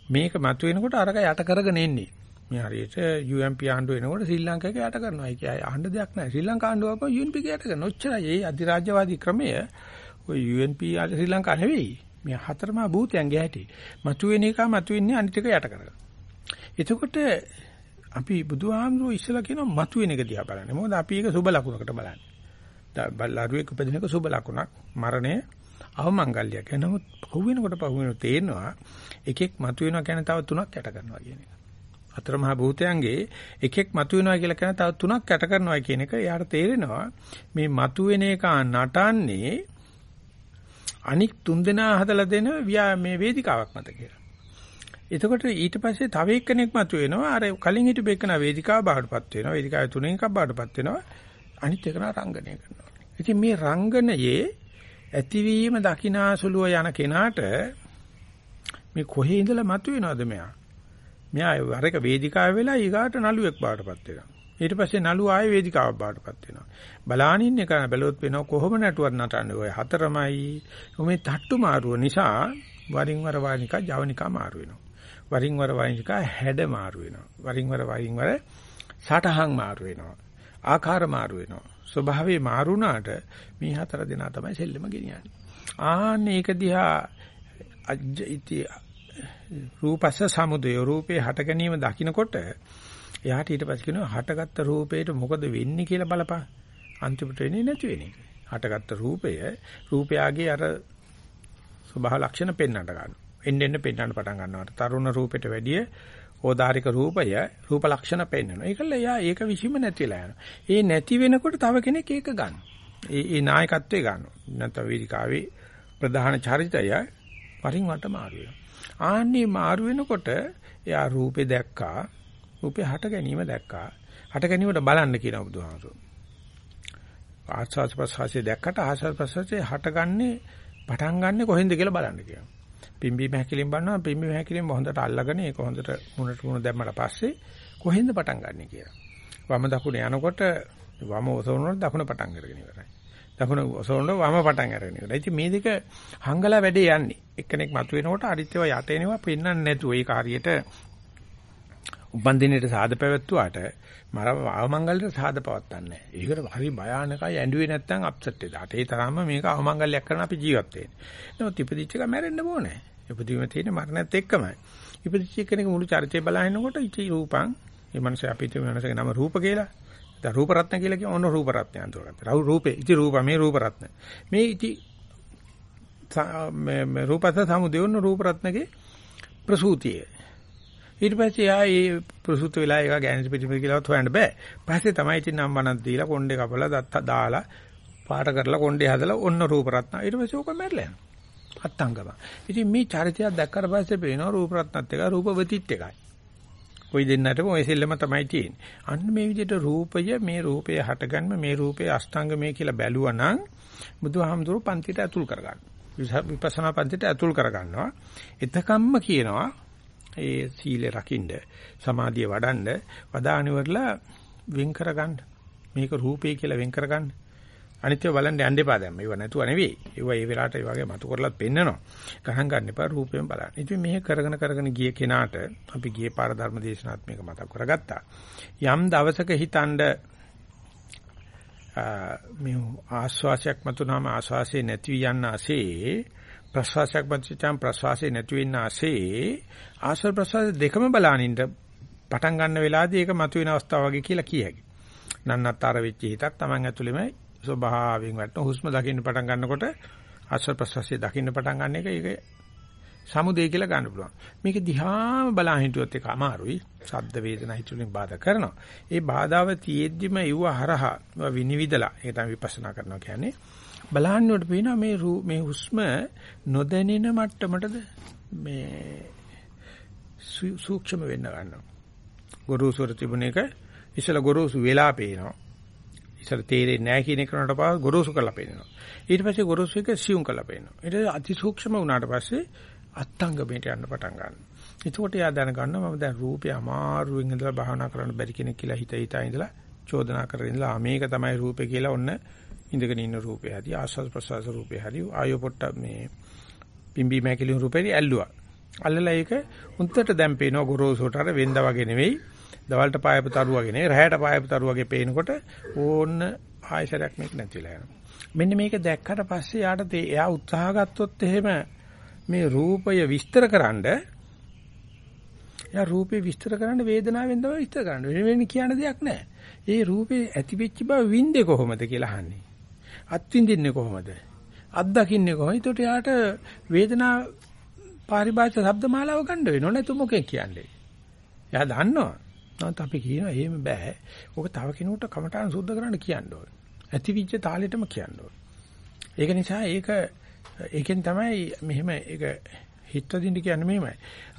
මේක මතුවෙනකොට අරක යට කරගෙන එන්නේ. මේ හරියට UMP ආණ්ඩුව එනකොට ශ්‍රී ලංකාවේ යට කරනවා. ඒක ආණ්ඩ දෙයක් නෑ. ශ්‍රී ලංකා ආණ්ඩුව අපෝ UNP යට කරන. ඔච්චරයි. ඒ අධිරාජ්‍යවාදී ක්‍රමය ඔය UNP ශ්‍රී ලංකා නෙවෙයි. මේ හතරමා භූතයන් ගැහැටි. මතුවෙන එක මතුවෙන්නේ අනිත් එක යට කරගෙන. එතකොට අපි බුදුහාමුදුරුවෝ ඉස්සලා කියනවා මතුවෙන එක දිහා බලන්න. මොකද අපි ඒක සුබ ලකුණකට බලන්නේ. බල්ලාරුවෙක් උපදින එක සුබ ලකුණක්. මරණය අවමංගල්‍යයක්. නමුත් පහුවෙනකොට පහුවෙන තේරෙනවා එකෙක් මතුවෙනවා කියන්නේ තව තුනක් යට කරනවා කියන එක. අතරමහා භූතයන්ගේ එකෙක් මතුවෙනවා කියලා කියන තව තුනක් යට කරනවා කියන එක යාට තේරෙනවා මේ මතුවෙන එක නටන්නේ අනික් තුන්දෙනා හදලා දෙන මේ වේදිකාවක් මත කියලා. එතකොට ඊට පස්සේ තව එක්කෙනෙක් මතුවෙනවා අර කලින් හිටපු එක්කන වේදිකාව බාටපත් වෙනවා වේදිකාවේ තුනෙන් එකක් බාටපත් වෙනවා අනිත් එකන රංගනය කරනවා ඉතින් මේ රංගනයේ ඇතිවීම දකිනාසුලුව යන කෙනාට මේ කොහේ ඉඳලා මතුවෙනවද මෙයා? මෙයා වර එක වේදිකාව වෙලා ඊගාට නළුවෙක් බාටපත් වෙනවා. ඊට පස්සේ නළුව ආයේ වේදිකාවක් බාටපත් වෙනවා. බලානින් එක බැලුවොත් වෙනවා කොහොම නටුවක් නටන්නේ ඔය හතරමයි. මේ තට්ටු මාරුව නිසා වරින් වර වානිකා ජවනිකා මාරු වෙනවා. වරින් වර වානිකා හැඩ මාරු වෙනවා. වරින් වර වරින් වර සටහන් මාරු වෙනවා. ආකාර මාරු වෙනවා. ස්වභාවයේ මාරුණාට මේ හතර දෙනා තමයි සෙල්ලම ගෙනියන්නේ. ආන්නේ ඒක දිහා ඉති රූපස්ස සමුදය රූපේ හට ගැනීම දකින්නකොට එයාට ඊට පස්සේ කියනවා හටගත්ත රූපේට මොකද වෙන්නේ කියලා බලපන්. අන්තිමට වෙන්නේ නැති වෙන එක. හටගත්ත රූපය රූපයාගේ අර ස්වභාව ලක්ෂණ පෙන්වන්නට ගන්නවා. එන්න එන්න පෙන්වන්න පටන් ගන්නවා. තරුණ රූපෙට වැඩිය ඕදාරික රූපය රූප ලක්ෂණ පෙන්වනවා. ඒකල එයා ඒක විසීම නැතිලා යනවා. ඒ නැති වෙනකොට තව කෙනෙක් ඒක ගන්න. ඒ ඒ නායකත්වය ගන්නවා. නැත්නම් වේදිකාවේ ප්‍රධාන චරිතය වරින් වට මාරු වෙනවා. ආන්නේ මාරු වෙනකොට එයා රූපේ දැක්කා. රූපේ හට ගැනීම දැක්කා. හට ගැනීමට බලන්න කියනවා බුදුහාමුදුරුවෝ. ආස්වාද ප්‍රසවාසයේ දැක්කට ආස්වාද ප්‍රසවාසයේ හටගන්නේ පටන් ගන්නෙ කොහෙන්ද කියලා බලන්න කියනවා. පිම්බීම හැකිලින් බලනවා පිම්බීම හැකිලින් හොඳට අල්ලගෙන ඒක හොඳට මුණට මුණ දැම්මට පස්සේ කොහෙන්ද පටන් ගන්නෙ කියලා. වම දකුණ යනකොට වම ඔසවනකොට දකුණ පටන් අරගෙන ඉවරයි. දකුණ ඔසවනකොට වම පටන් අරගෙන ඉවරයි. ඉතින් මේ දෙක හංගලා වැඩේ යන්නේ. එක්කෙනෙක් මතුවෙනකොට අරිත්‍යව යට එනවා පෙන්වන්නේ නැතුව ඒ කාර්යයට උපන් දිනෙට සාද පැවැත්තුවාට මර අවමංගල්‍යයට සාද පවත්තන්නේ නැහැ. ඒකට හරි භයානකයි ඇඬුවේ නැත්නම් අප්සෙට් එදාට. ඒ තරම්ම මේක අවමංගල්‍යයක් කරන අපි ජීවත් වෙන්නේ. නමුත් ඉපදිච්ච එක මැරෙන්න ඕනේ. ඉපදීම තියෙන මරණයත් එක්කමයි. ඉපදිච්ච කෙනෙක් මුළු චරිතය බලහිනකොට ඉති රූපං මේ මනස අපි හිතමු මනසගේ නම රූප කියලා. දැන් රූප රත්න කියලා කියන ඕන රූප රත්නය අඳුරගත්තා. රූපේ ඉති රූප මේ රූප රත්න. මේ ඉති මේ රූපත සමුදේ රූප රත්නගේ ප්‍රසූතිය. ඊට පස්සේ ආ ඒ ප්‍රසූත වෙලා ඒක ගෑනිට පිටිපිට කියලාවත් හොයන්න බෑ. පස්සේ තමයි ඉතින් නම් බණක් දීලා කොණ්ඩේ කපලා දත්ත දාලා පාට කරලා කොණ්ඩේ හදලා ඔන්න රූප රත්න. ඊට පස්සේ ඕක මැරලා යනවා. අත්තංගම. ඉතින් මේ චරිතයක් දැක්කට පස්සේ පේනවා රූප රත්නත් එක රූපවතිත් එකයි. කොයි දෙන්නටම ඔය සෙල්ලම තමයි තියෙන්නේ. අන්න මේ විදිහට රූපය මේ රූපය හටගන්න මේ රූපයේ අෂ්ටාංගමය කියලා බැලුවා නම් බුදුහාමුදුරු පන්තිට ඇතුල් කරගන්න. විපස්සනා පන්තිට ඇතුල් කරගන්නවා. එතකම්ම කියනවා ඒ සීලය රකින්න සමාධිය වඩන්න වදානිවරලා වෙන් කරගන්න මේක රූපේ කියලා වෙන් කරගන්න අනිත්‍ය බලන්න යන්න එපා දැන්. මේව නැතුව නෙවෙයි. ඒව ඒ වෙලාවට ඒ වගේ මතු කරලත් පෙන්නනවා. ගහන් ගන්න එපා රූපයෙන් බලන්න. ඉතින් මේක කරගෙන කරගෙන ගිය කෙනාට අපි ගියේ පාර ධර්ම දේශනාත් මේක මතක් කරගත්තා. යම් දවසක හිතනද මේ ආස්වාසයක් මතුනම ආස්වාසේ නැති යන්න ASCII ප්‍රසවාසයක් මතුචාම් ප්‍රසවාසයේ නැති වෙන්න ASCII ආශ්වාස ප්‍රශ්වාස දෙකම බලානින්න පටන් ගන්න වෙලාවදී ඒක මතුවෙන අවස්ථාව වගේ කියලා කිය හැකියි. නන්නතර වෙච්ච හිතක් Taman ඇතුළෙම ස්වභාවයෙන් වටන හුස්ම දකින්න පටන් ගන්නකොට ආශ්වාස ප්‍රශ්වාසයේ දකින්න පටන් ගන්න එක ඒක සමුදේ කියලා ගන්න පුළුවන්. මේක දිහාම බලා හිටියොත් ඒක අමාරුයි. ශබ්ද වේදනා හිතුලින් බාධා කරනවා. ඒ බාධාව තියෙද්දිම යුව හරහා විනිවිදලා ඒක තමයි විපස්සනා කරනවා කියන්නේ. බලන්නකොට පේනවා මේ මේ හුස්ම නොදැනෙන මට්ටමටද මේ සූක්ෂම වෙන්න ගන්නවා. ගොරෝසුර තිබුණ එක ඉස්සල ගොරෝසු වෙලා පේනවා. ඉස්සල තේරෙන්නේ නැහැ කියන එකට පාව ගොරෝසු කරලා පේනවා. ඊට පස්සේ ගොරෝසු එක සියුම් කරලා පේනවා. ඊට අති සූක්ෂම වුණාට පස්සේ අත්ංගමයට යන්න පටන් ගන්නවා. එතකොට එයා දැනගන්නවා මම දැන් රූපේ අමාරුවෙන් ඉඳලා භාවනා කරන්න බැරි කෙනෙක් කියලා හිත හිතා ඉඳලා චෝදනා කරගෙන ඉඳලා මේක තමයි රූපේ කියලා ඔන්න ඉඳගෙන ඉන්න රූපේ හරි ආස්වාද ප්‍රසවාස රූපේ හරි ආයෝ පොට්ට මේ පිම්බි මෑකිලි රූපේ ඇල්ලුවා. අල්ලලා ඒක උන්ටට දැන් පේනවා ගොරෝසුට අර වෙන්ද වගේ නෙවෙයි. දවල්ට පායපු තරු වගේ නෙවෙයි. රැහැට පායපු තරු වගේ පේනකොට ඕන්න ආයසරයක් මේක නැතිලා යනවා. මෙන්න මේක දැක්කට පස්සේ යාට එයා උත්සාහ ගත්තොත් එහෙම මේ රූපය විස්තරකරනද එයා රූපේ විස්තර කරන්න වේදනාවෙන් තමයි විස්තර කරන්නේ. වෙන වෙන කියන දෙයක් නැහැ. ඒ රූපේ ඇතිවෙච්ච බව වින්දේ කොහොමද කියලා අහන්නේ. අත්විඳින්නේ කොහොමද? අත්දකින්නේ කොහොමද? ඒකට යාට වේදනාව පාරිභාෂික શબ્දමාලාව ගන්න වෙනව නැතු මොකෙන් කියන්නේ. එයා දන්නවා. නමුත් අපි කියනවා එහෙම බෑ. ඔක තව කෙනෙකුට කමටහන් සුද්ධ කරන්න කියන්න ඕනේ. ඇතිවිච්ච තාලෙටම කියන්න ඕනේ. ඒක නිසා ඒක ඒකෙන් තමයි මෙහෙම ඒක හිත දින්න කියන්නේ මෙහෙමයි.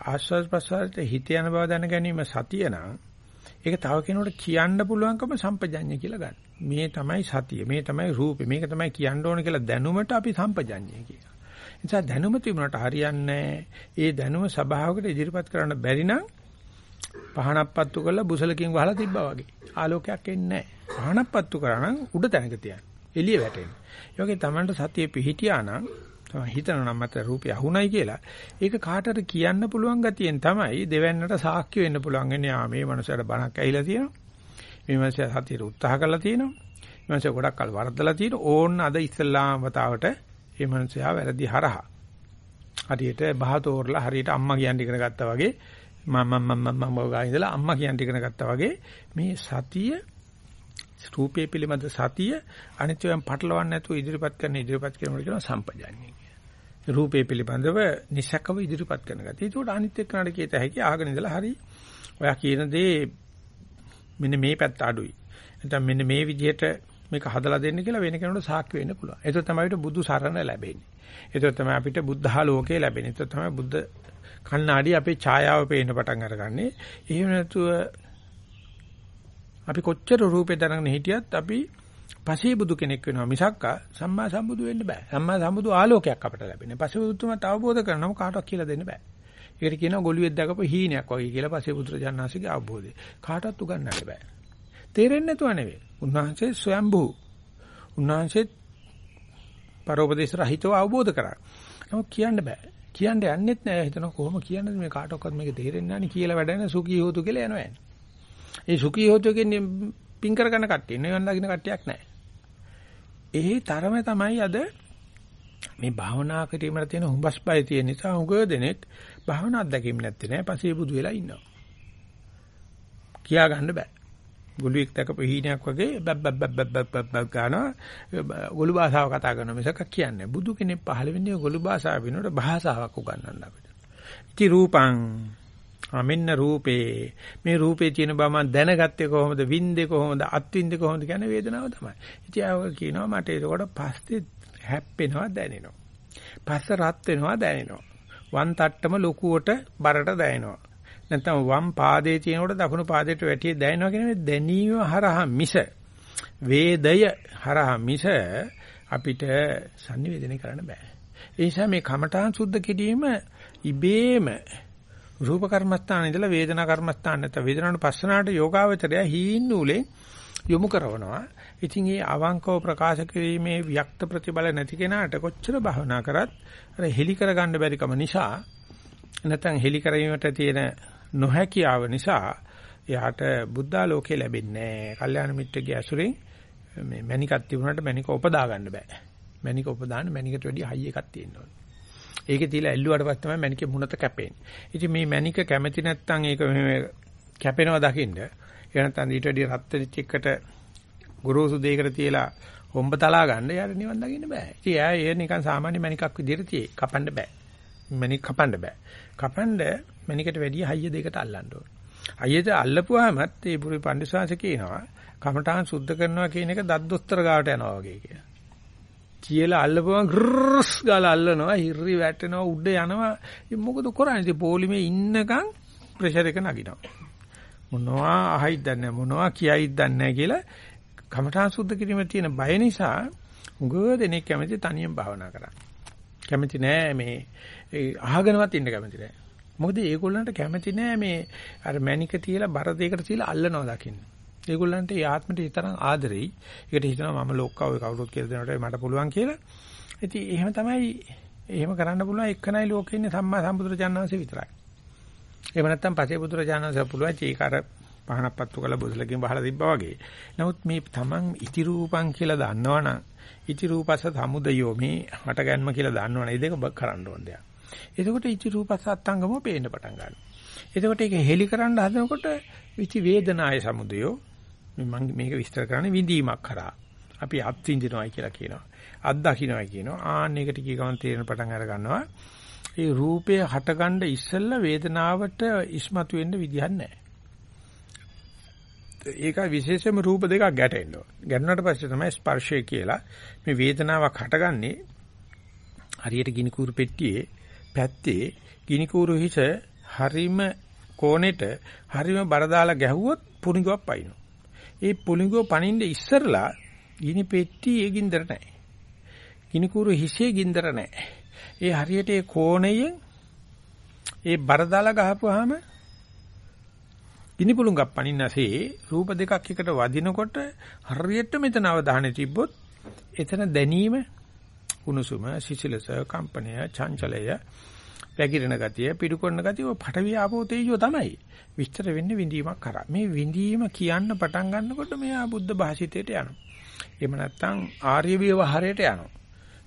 ආස්වාද ප්‍රසවාසයට හිත යන බව දැන ගැනීම සතිය නම් ඒක තව කෙනෙකුට කියන්න පුළුවන්කම සම්පජඤ්ඤය කියලා ගන්න. මේ තමයි සතිය, මේ තමයි රූපේ, මේක තමයි කියන්න ඕන කියලා දැනුමට අපි සම්පජඤ්ඤය කියනවා. නිසා දැනුම තිබුණාට හරියන්නේ ඒ දැනුම සභාවකට ඉදිරිපත් කරන්න බැරි නම් පහනක් පත්තු කරලා බුසලකින් වහලා තිබ්බා වගේ. ආලෝකයක් එන්නේ නැහැ. පහනක් පත්තු කරා නම් උඩ තැනක තියන්න. එළිය වැටෙන්න. ඒ වගේ Tamanට සතිය පිහිටියා නම් හිතනවා මත රූපය අහුණයි කියලා. ඒක කාටට කියන්න පුළුවන් ගතියෙන් තමයි දෙවන්නට සාක්ෂි වෙන්න පුළුවන් වෙන්නේ. ආ මේ මනුස්සයාට බණක් ඇහිලා තියෙනවා. මේ මනුස්සයා සතියට උත්සාහ කරලා තියෙනවා. මේ මනුස්සයා ගොඩක් කල් වරදලා තියෙනවා. ඕන්න අද ඉස්ලාම් වතාවට මේ මනුස්සයා වැරදි හරහා. හරියට බහතෝරලා හරියට අම්මා කියන්න ඉගෙන ගත්තා වගේ මම මම මම ගා ඉඳලා අම්මා කියන්න ඉගෙන ගත්තා වගේ මේ සතිය රූපේ පිළිබඳ සතිය අනිත්‍යයෙන් පටලවන්නේ නැතුව ඉදිරිපත් කරන ඉදිරිපත් කිරීමට කියනවා සම්පජාන්නේ. රූපේ පිළිබඳව නිසකව ඉදිරිපත් කරන ගතිය. ඒකට අනිත් එක්කනට කියත හැකි ආගෙන ඉඳලා හරි ඔයා කියන දේ මෙන්න මේ පැත්ත අඩුයි. නැත්නම් මෙන්න මේ විදිහට මේක හදලා දෙන්න කියලා වෙන කෙනෙකුට සාක්ෂි වෙන්න පුළුවන්. ඒක තමයි අපිට බුදු සරණ ලැබෙන්නේ. ඒක තමයි අපිට බුද්ධහා ලෝකේ ලැබෙන්නේ. ඒක තමයි බුද්ධ කණ්ණාඩි අපේ ඡායාව පේන්න පටන් අරගන්නේ. එහෙම නැතුව අපි කොච්චර රූපේ දරගෙන හිටියත් අපි පසේ බුදු කෙනෙක් වෙනවා මිසක් සම්මා සම්බුදු වෙන්න බෑ. සම්මා සම්බුදු ආලෝකයක් අපට ලැබෙන්නේ. පසේ බුදුතුමත් අවබෝධ කරනම කාටවත් කියලා දෙන්න බෑ. ඒකට කියනවා ගොළුෙක් දැකපු හීනයක් වගේ කියලා පසේ පුත්‍ර ජානනාසිකේ අවබෝධය. කාටවත් උගන්වන්න බෑ. තේරෙන්නේ නැතුව නෙවෙයි. උන්වහන්සේ ස්වයම්භූ. උන්වහන්සේ පරෝපදේශ රහිතව අවබෝධ කරා. නමුත් කියන්න බෑ. කියන්න යන්නෙත් නෑ. හිතන කොහොම කියන්නද මේ කාටවත් මේක තේරෙන්නේ නැහැ නේ කියලා වැඩ නැහැ. සුඛී හොතු කියලා යනවා යන්නේ. ඒ සුඛී හොතු කියන්නේ පින් කරගන්න කට්ටිය. නෙවෙයි නගින කට්ටියක් නැහැ. එහි තරම තමයි අද මේ භාවනා කිරීමට තියෙන හුඹස් බය තියෙන නිසා උගව දෙනෙක් භාවනා අත්දැකීම් නැත්තේ නෑ පසේ බුදු වෙලා ඉන්නවා. කියා ගන්න බෑ. ගොළුෙක් දැකපු හීනයක් වගේ බබ් බබ් බබ් බබ් බබ් ගන්නවා ගොළු භාෂාව කතා කරනවා මිසක කියන්නේ බුදු කෙනෙක් පහළ වෙන්නේ ගොළු භාෂාව වෙනකොට භාෂාවක් උගන්වන්න අපිට. ඉති රූපං මෙන්න රූපේ මේ රූපේ තියෙන බව මම දැනගත්තේ කොහොමද වින්දේ කොහොමද අත්වින්දේ කොහොමද කියන වේදනාව තමයි. ඉතින් ආව කියනවා මට ඒකට පස්සේ හැප්පෙනවා දැනෙනවා. පස්ස රත් වෙනවා දැනෙනවා. වම් තට්ටම ලොකුවට බරට දැනෙනවා. නැත්නම් වම් පාදයේ තියෙනකොට දකුණු පාදයට වැටියේ දැනෙනවා කියන්නේ දැනීම හරහා මිස වේදය හරහා මිස අපිට sannivedana කරන්න බෑ. ඒ නිසා මේ කමඨාන් සුද්ධ කිරීම ඉබේම රූප කර්මස්ථාන ඉඳලා වේදනා කර්මස්ථාන නැත්නම් වේදනාවට පස්සනාට යෝගාවචරය හීන් නූලෙන් යොමු කරනවා. ඉතින් මේ අවංකව ප්‍රකාශ කිරීමේ වික්ත ප්‍රතිබල නැති කෙනාට කොච්චර භවනා කරත් අර හෙලි කරගන්න බැරිකම නිසා නැත්නම් හෙලි කිරීමට තියෙන නොහැකියාව නිසා එයාට බුද්ධාලෝකේ ලැබෙන්නේ නැහැ. කල්යාණ මිත්‍රගේ ඇසුරෙන් මේ මණිකක් තිබුණාට මණික උපදා ගන්න බෑ. මණික උපදාන්න මණිකට වැඩිය හයි එකක් තියෙන්න ඕනේ. ඒකේ තියලා ඇල්ලුවාට පස්සේ තමයි මණිකේ මුණත කැපෙන්නේ. ඉතින් මේ මණික කැමැති නැත්නම් ඒක මෙහෙම කැපෙනවා දකින්න. ඒ නැත්නම් ඊට වැඩිය රත් වෙච්ච එකට ගොරෝසු දෙයකට තියලා හොම්බ තලා ගන්න යාර නිවන් දකින්න බෑ. ඉතින් එයා ඒ නිකන් සාමාන්‍ය මණිකක් විදිහට තියේ. කපන්න බෑ. මණික කපන්න බෑ. කපන්න මණිකට වැඩිය හයිය දෙකට අල්ලන්න ඕන. හයියට අල්ලපුවාමත් ඒ පුරි පඬිස්වාංශ කියනවා කමඨාන් සුද්ධ කරනවා කියන එක දද්දොස්තර ගාවට යනවා වගේ කියලා. කියලා අල්ලපුවම ග්‍රස් ගාලා අල්ලනවා හිරි වැටෙනවා උඩ යනවා. මොකද කරන්නේ? ඉතින් පොලිමේ ඉන්නකම් ප්‍රෙෂර් එක නගිනවා. මොනවා අහයිද දන්නේ මොනවා කියයිද දන්නේ කියලා කමඨාන් සුද්ධ කිරීමේ තියෙන බය නිසා උගව දෙනෙක් කැමති තනියෙන් භාවනා කරන්න. කැමති නෑ මේ අහගෙනවත් ඉන්න කැමති නෑ. මොකද ඒගොල්ලන්ට කැමති නෑ මේ අර මැනික තියලා බර දෙයකට තියලා අල්ලනවා දකින්න ඒගොල්ලන්ට ඒ ආත්මට ඊතරම් ආදරෙයි. ඒකට හිතනවා මම ලෝක්කව කවුරුත් කියලා දෙනකොට මට පුළුවන් කියලා. ඉතින් එහෙම තමයි එහෙම කරන්න පුළුවන් එක්කනයි ලෝකේ ඉන්නේ සම්මා සම්බුදුරජාණන්සේ විතරයි. එහෙම නැත්නම් පසේ බුදුරජාණන්සේ පුළුවන් ඒක අර පහනක් පත්තු කරලා බුදුලකින් බහලා තිබ්බා වගේ. නමුත් මේ තමන් ඉති රූපං කියලා දන්නවනම් ඉති රූපස සමුදයෝ මේ හටගන්ම කියලා දන්නවනම් ඒ දෙක කරන්න ඕන දෙයක්. එතකොට ඉති රූපස අත්ංගම පේන්න පටන් ගන්නවා. එතකොට ඒක හෙලි කරන්න හදනකොට ඉති වේදනාය සමුදයෝ මම මේක විස්තර කරන්නේ විඳීමක් කරා. අපි අත් විඳිනවායි කියලා කියනවා. අත් දකින්නයි කියනවා. ආන්න එකට කිය ගමන් තේරෙන පටන් අර ගන්නවා. ඒ රූපය හටගන්න ඉස්සෙල්ලා වේදනාවට ඉස්මතු වෙන්න විදිහක් නැහැ. ඒක විශේෂයෙන්ම රූප දෙකක් ගැටෙන්න ඕන. ගැටුණාට පස්සේ තමයි ස්පර්ශය කියලා මේ වේදනාවක් හටගන්නේ. හරියට ගිනි කූරු පෙට්ටියේ පැත්තේ ගිනි කූරු හිස හරිම කෝණෙට හරිම බර දාලා ගැහුවොත් පුණිගුවක් පයින්නවා. ඒ පුණිගුව පනින්න ඉස්සරලා ගිනි පෙට්ටි ඒ ගින්දර නැහැ. ගිනි කුරු හිසේ ගින්දර නැහැ. ඒ හරියට ඒ කෝණයෙන් ඒ බර දාලා ගහපුවාම ගිනි පුළඟක් පනින්නසේ රූප දෙකක් එකට වදිනකොට හරියට මෙතන අවධානය තිබ්බොත් එතන දැනීම උණුසුම සිසිලස කම්පනය චංචලය පැකිරෙන ගතිය පිටුකොන්න ගතිය ඔය පටවිය ආපෝ තේජෝ තමයි. විස්තර වෙන්නේ විඳීමක් කරා. මේ විඳීම කියන්න පටන් ගන්නකොට මෙයා බුද්ධ භාෂිතයට යනවා. එහෙම නැත්නම් ආර්ය විවහාරයට යනවා.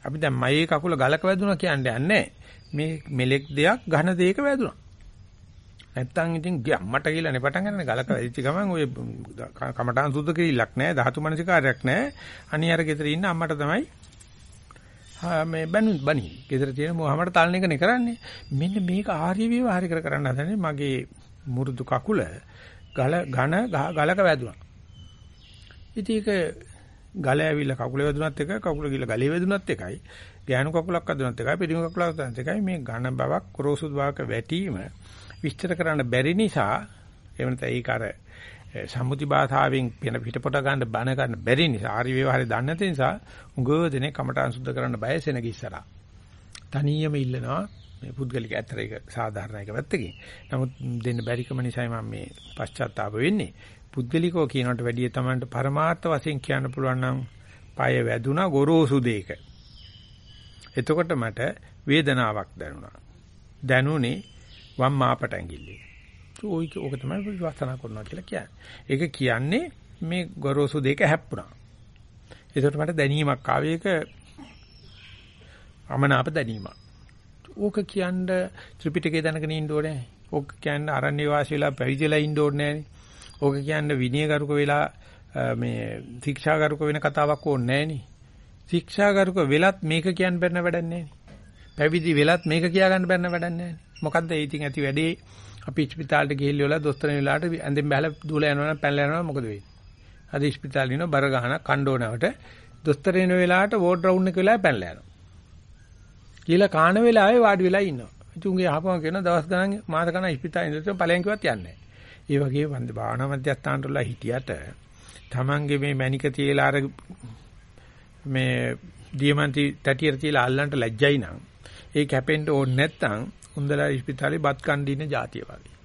අපි දැන් මයේ කකුල ගලක වැදුනා කියන්නේ නැහැ. මේ මෙලෙක් දෙයක් ඝන දෙයක වැදුනා. නැත්තම් ඉතින් අම්මට කියලා නේ පටන් ගන්න. ගලක වැදිච්ච ගමන් ඔය කමඨාන් සුද්ධ කිරිල්ලක් නැහැ ධාතු මනසිකාරයක් නැහැ. අනියර ගෙදර ඉන්න අම්මට තමයි මේ බනි බනි ගෙදර තියෙන මොහමඩ තලන එකනේ කරන්නේ. මෙන්න මේක ආර්ය විවහාරය කර කරන්න හදන්නේ මගේ මුරුදු කකුල ගල ඝන ගලක වැදුනා ඉතින් ඒක ගල ඇවිල්ලා කකුලේ වැදුනත් එකයි කකුල ගිහලා ගලේ වැදුනත් එකයි ගෑනු කකුලක් වැදුනත් එකයි පිටිම කකුලක් වැදුනත් එකයි. මේ ඝන බවක් කොරෝසු බවක වැටීම විස්තර කරන්න බැරි නිසා එහෙම නැත්නම් ඒක අර සම්මුති භාෂාවෙන් පින පිටපොට ගන්න බන ගන්න බැරි නිසා ආර්ය ව්‍යවහාරය දන්නේ නැති නිසා උගව දෙනේ කමටහන් සුද්ධ කරන්න බය සෙනග ඉස්සරහා. තනියම ඉල්ලනවා මේ පුද්ගලික ඇතර එක සාධාරණ එක පැත්තකින්. නමුත් දෙන්න බැරිකම නිසායි මම මේ පශ්චාත්තාප වෙන්නේ. පුද්ගලිකව කියනකට වැඩිය තමයි පරමාර්ථ වශයෙන් කියන්න පුළුවන් නම් পায় වැදුනා ගොරෝසු දෙයක. එතකොට මට වේදනාවක් දැනුණා. දැනුනේ වම් මාපට ඇඟිල්ලේ. ඕක ඕක තමයි විවස්තනා කරනවා කියලා කියන්නේ. ඒක කියන්නේ මේ ගොරෝසු දෙක හැප්පුණා. ඒකට මට දැනීමක් ආවේ ඒක අමනාප දැනීමක්. ඕක කියන්න ත්‍රිපිටකය දැනගෙන ඉන්න ඕනේ. ඕක කියන්න අරණ්‍ය වාසීලා පැවිදිලා ඉන්න ඕනේ නෑනේ. ඕක කියන්න විනයගරුක වෙලා මේ ශික්ෂාගරුක වෙන කතාවක් ඕනේ නෑනේ. ශික්ෂාගරුක වෙලත් මේක කියන්න බැරි වැඩක් නෑනේ. පැවිදි වෙලත් මේක කියා ගන්න බැරි වැඩක් නෑනේ. මොකද්ද ඒ ඉතින් ඇති වැඩේ අපි ස්පිතාලෙට ගිහිල්ලා දොස්තර වෙලාවට ඇඳෙන් බහලා දුවලා යනවා නම් පැනලා යනවා මොකද වෙන්නේ? අද ස්පිතාලේ ඉන්න බර ගහන කණ්ඩෝනවට දොස්තර එන වෙලාවට වෝඩ් රවුන්ඩ් එක වෙලාවේ පැනලා යනවා. කියලා කාන වෙලාවේ වාඩි වෙලා ඉන්නවා. ඉතින් උන්ගේ අහපම කියන දවස් ගණන් මාස ගණන් ස්පිතාලේ ඉඳලා ඵලයන් කිව්වත් යන්නේ නැහැ. ඒ වගේ වන්ද භාවනා මධ්‍යස්ථානට වල හිටියට Tamange මේ මැනික තියලා අර මේ දියමන්ති තටියට තියලා අල්ලන්න ලැජ්ජයි නම් ඒ කැපෙන්න ඕනේ නැත්නම් උන්දලා ඉස්පිතාලේ බත් කණ්ඩින જાතිය වගේ.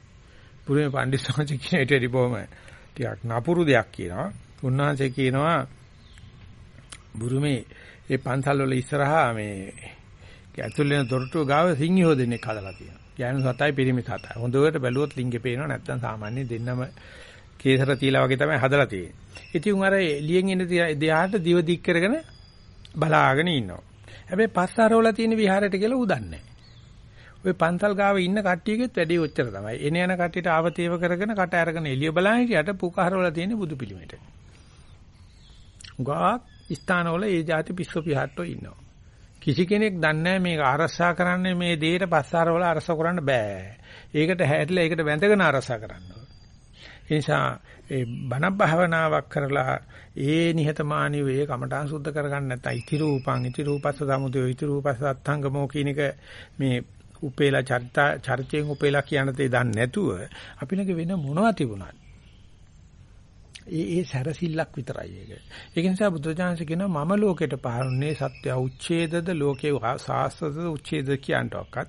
පුරුමේ පණ්ඩිත සමාජ කියන ඊට බොහොම ටිකක් නපුරු දෙයක් කියනවා. උන්වහන්සේ කියනවා බුරුමේ ඒ පන්සල් වල ඉස්සරහා මේ ඇතුළේ වෙන දොරටුව ගාව සිංහයෝ දෙන්නෙක් හදලා තියෙනවා. ගෑනු සතයි පිරිමි සතයි. හොඳට බැලුවොත් ලිංගේ පේනවා නැත්නම් සාමාන්‍ය දෙන්නම කේසර තියලා වගේ තමයි හදලා තියෙන්නේ. ඉතින් උන් අර එළියෙන් එන දෙයාට දිව දික් කරගෙන බලාගෙන ඉන්නවා. හැබැයි පස්සාරවල තියෙන විහාරයට කියලා උදන්නේ ඔය පන්සල් ගාව ඉන්න කට්ටියගෙත් වැඩේ ඔච්චර තමයි. එන යන කට්ටියට ආවතේව කරගෙන කට අරගෙන එළිය බලන් හිටියට පුකහරවල තියෙන බුදු පිළිමෙට. ගාක් ස්ථානවල ඒ જાති පිස්සු පිහට්ටෝ ඉන්නවා. කිසි කෙනෙක් දන්නේ මේක ආරස්සා කරන්නේ මේ දෙයට පස්සාරවල අරස කරන්න බෑ. ඒකට හැදලා ඒකට වැඳගෙන ආරස්සා කරන්න ඒ නිසා ඒ බණ භාවනාවක් කරලා ඒ නිහතමානීව ඒ කමඨාන් සුද්ධ කරගන්න නැත්නම් ඉති රූපං ඉති රූපස්ස සමුදය ඉති රූපස්ස අත්ංගමෝ කියන එක මේ උපේලා චරිත චරිතයෙන් උපේලා කියන දේ දන්නේ නැතුව අපි ළඟ වෙන මොනවද තිබුණත් ඒ ඒ සැරසිල්ලක් විතරයි ඒක. ඒක නිසා බුදුචාන්සේ කියනවා මම ලෝකෙට පහරුනේ සත්‍ය උච්ඡේදද ලෝකේ සාස්ත්‍රද උච්ඡේද කියනටවත්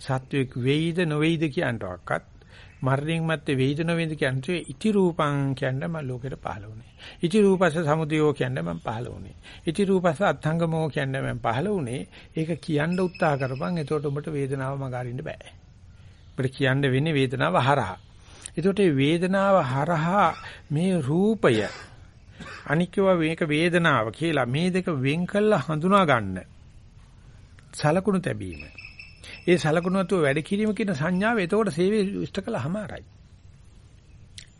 සත්‍යෙක් වෙයිද නොවේයිද කියනටවත් මරණින් මත්තේ වෙයිද නොවේයිද කියන්නේ ඉති රූපං කියන්නේ මම ලෝකෙට පහළ වුණේ. ඉති රූපස සමුදයෝ කියන්නේ මම පහළ වුණේ. ඉති රූපස අත්ංගමෝ කියන්නේ මම පහළ වුණේ. ඒක කියන්න උත්සාහ කරපන්. එතකොට උඹට වේදනාව මගහරින්න බෑ. උඹට කියන්න වෙන්නේ වේදනාව හරහා. එතකොට මේ වේදනාව හරහා මේ රූපය අනික්කව මේක වේදනාව කියලා මේ දෙක වෙන් කළා හඳුනා ගන්න. සලකුණු තැබීම. ඒ සලකුණුවතු වැඩ කිරීම කියන සංඥාව එතකොට සේවය ඉෂ්ට කළාමාරයි.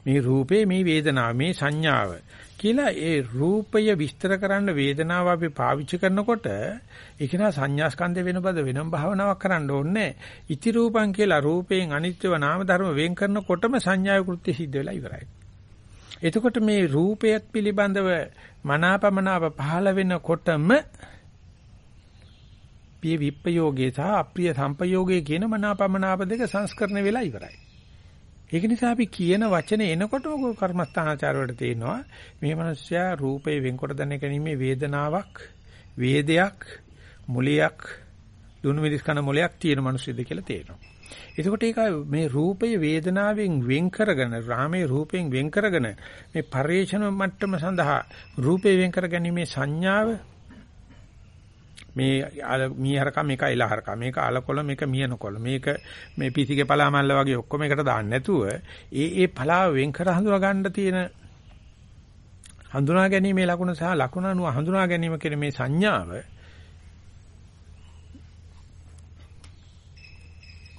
මේ රූපේ මේ වේදනාව මේ සංඥාව කියලා ඒ රූපය විස්තර කරන්න වේදනාව අපි පාවිච්චි කරනකොට ඒක නා සංඥා ස්කන්ධ වෙන බද වෙනම භාවනාවක් කරන්න ඕනේ. ඉති රූපං කියලා රූපයෙන් අනිත්‍යව නාම ධර්ම වෙන් කරනකොටම සංඥා කෘත්‍ය සිද්ධ වෙලා ඉවරයි. එතකොට මේ රූපයත් පිළිබඳව මනාපමනාප පහළ වෙනකොටම පිය විප්පයෝගේ සහ අප්‍රිය සම්පයෝගේ කියන මනාපමනාප දෙක සංස්කරණය වෙලා ඉවරයි. ඒක නිසා අපි කියන වචන එනකොටම කර්මස්ථානාචාර වලට තේනවා මේ මිනිස්සයා රූපේ වෙන්කොට දැන ගැනීමේ වේදනාවක් වේදයක් මුලියක් දුනු මිරිස් කන මොලයක් තියෙන මිනිස්සුද කියලා තේරෙනවා. එතකොට ඒක මේ රූපය වේදනාවෙන් වෙන් කරගෙන රාමයේ රූපයෙන් වෙන් කරගෙන මේ පරිේශන මට්ටම සඳහා රූපේ වෙන් කර ගැනීමේ සංඥාව මේ මීහරක මේක එලහරක මේක අලකොල මේක මියනකොල මේක මේ පිසිගේ පලාමල්ල වගේ ඔක්කොම එකට දාන්න නැතුව ඒ ඒ පලාව වෙන් කර හඳුනා ගන්න තියෙන හඳුනා ගැනීමේ ලකුණ සහ ලකුණ අනුව හඳුනා ගැනීම කියන මේ සංඥාව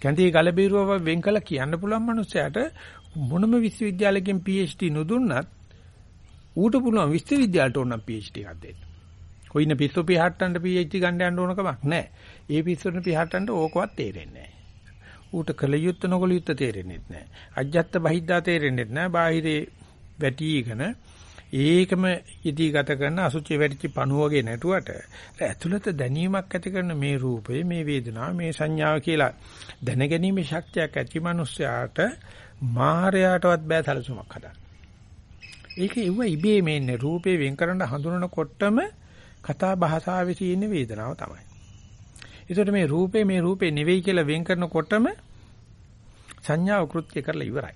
කැන්ති ගලබීරුව වෙන් කළ කියන්න පුළුවන් මනුස්සයාට මොනම විශ්වවිද්‍යාලයකින් PhD නොදුන්නත් ඌට පුළුවන් විශ්වවිද්‍යාලයට ඕන PhD එකක් දෙන්න. කොයින පිස්සු පිහට්ටන්ට PhD ගන්න යන්න ඕන කමක් නැහැ. ඒ පිස්සුන්ට පිහට්ටන්ට ඕකවත් තේරෙන්නේ නැහැ. ඌට කල යුත්ත නොකල යුත්ත තේරෙන්නේ නැහැ. අජ්ජත් බහිද්දා තේරෙන්නේ නැහැ. බාහිරේ වැටිගෙන ඒකම ඉදී ගත කරන අසුචි වැඩිචි පණුව වගේ නැටුවට ඇතුළත දැනීමක් ඇති කරන මේ රූපය මේ වේදනාව මේ සංඥාව කියලා දැනගැනීමේ ශක්තියක් ඇති මිනිස්යාට මායයටවත් බෑ සැලසුමක් හදන්න. ඒක ඉව ඉබේ මේන්නේ රූපේ වෙන් කරන හඳුනනකොටම කතා භාෂාවේ තියෙන වේදනාව තමයි. ඒකට මේ රූපේ මේ රූපේ නෙවෙයි කියලා වෙන් කරනකොටම සංඥාව කෘත්‍ය කරලා ඉවරයි.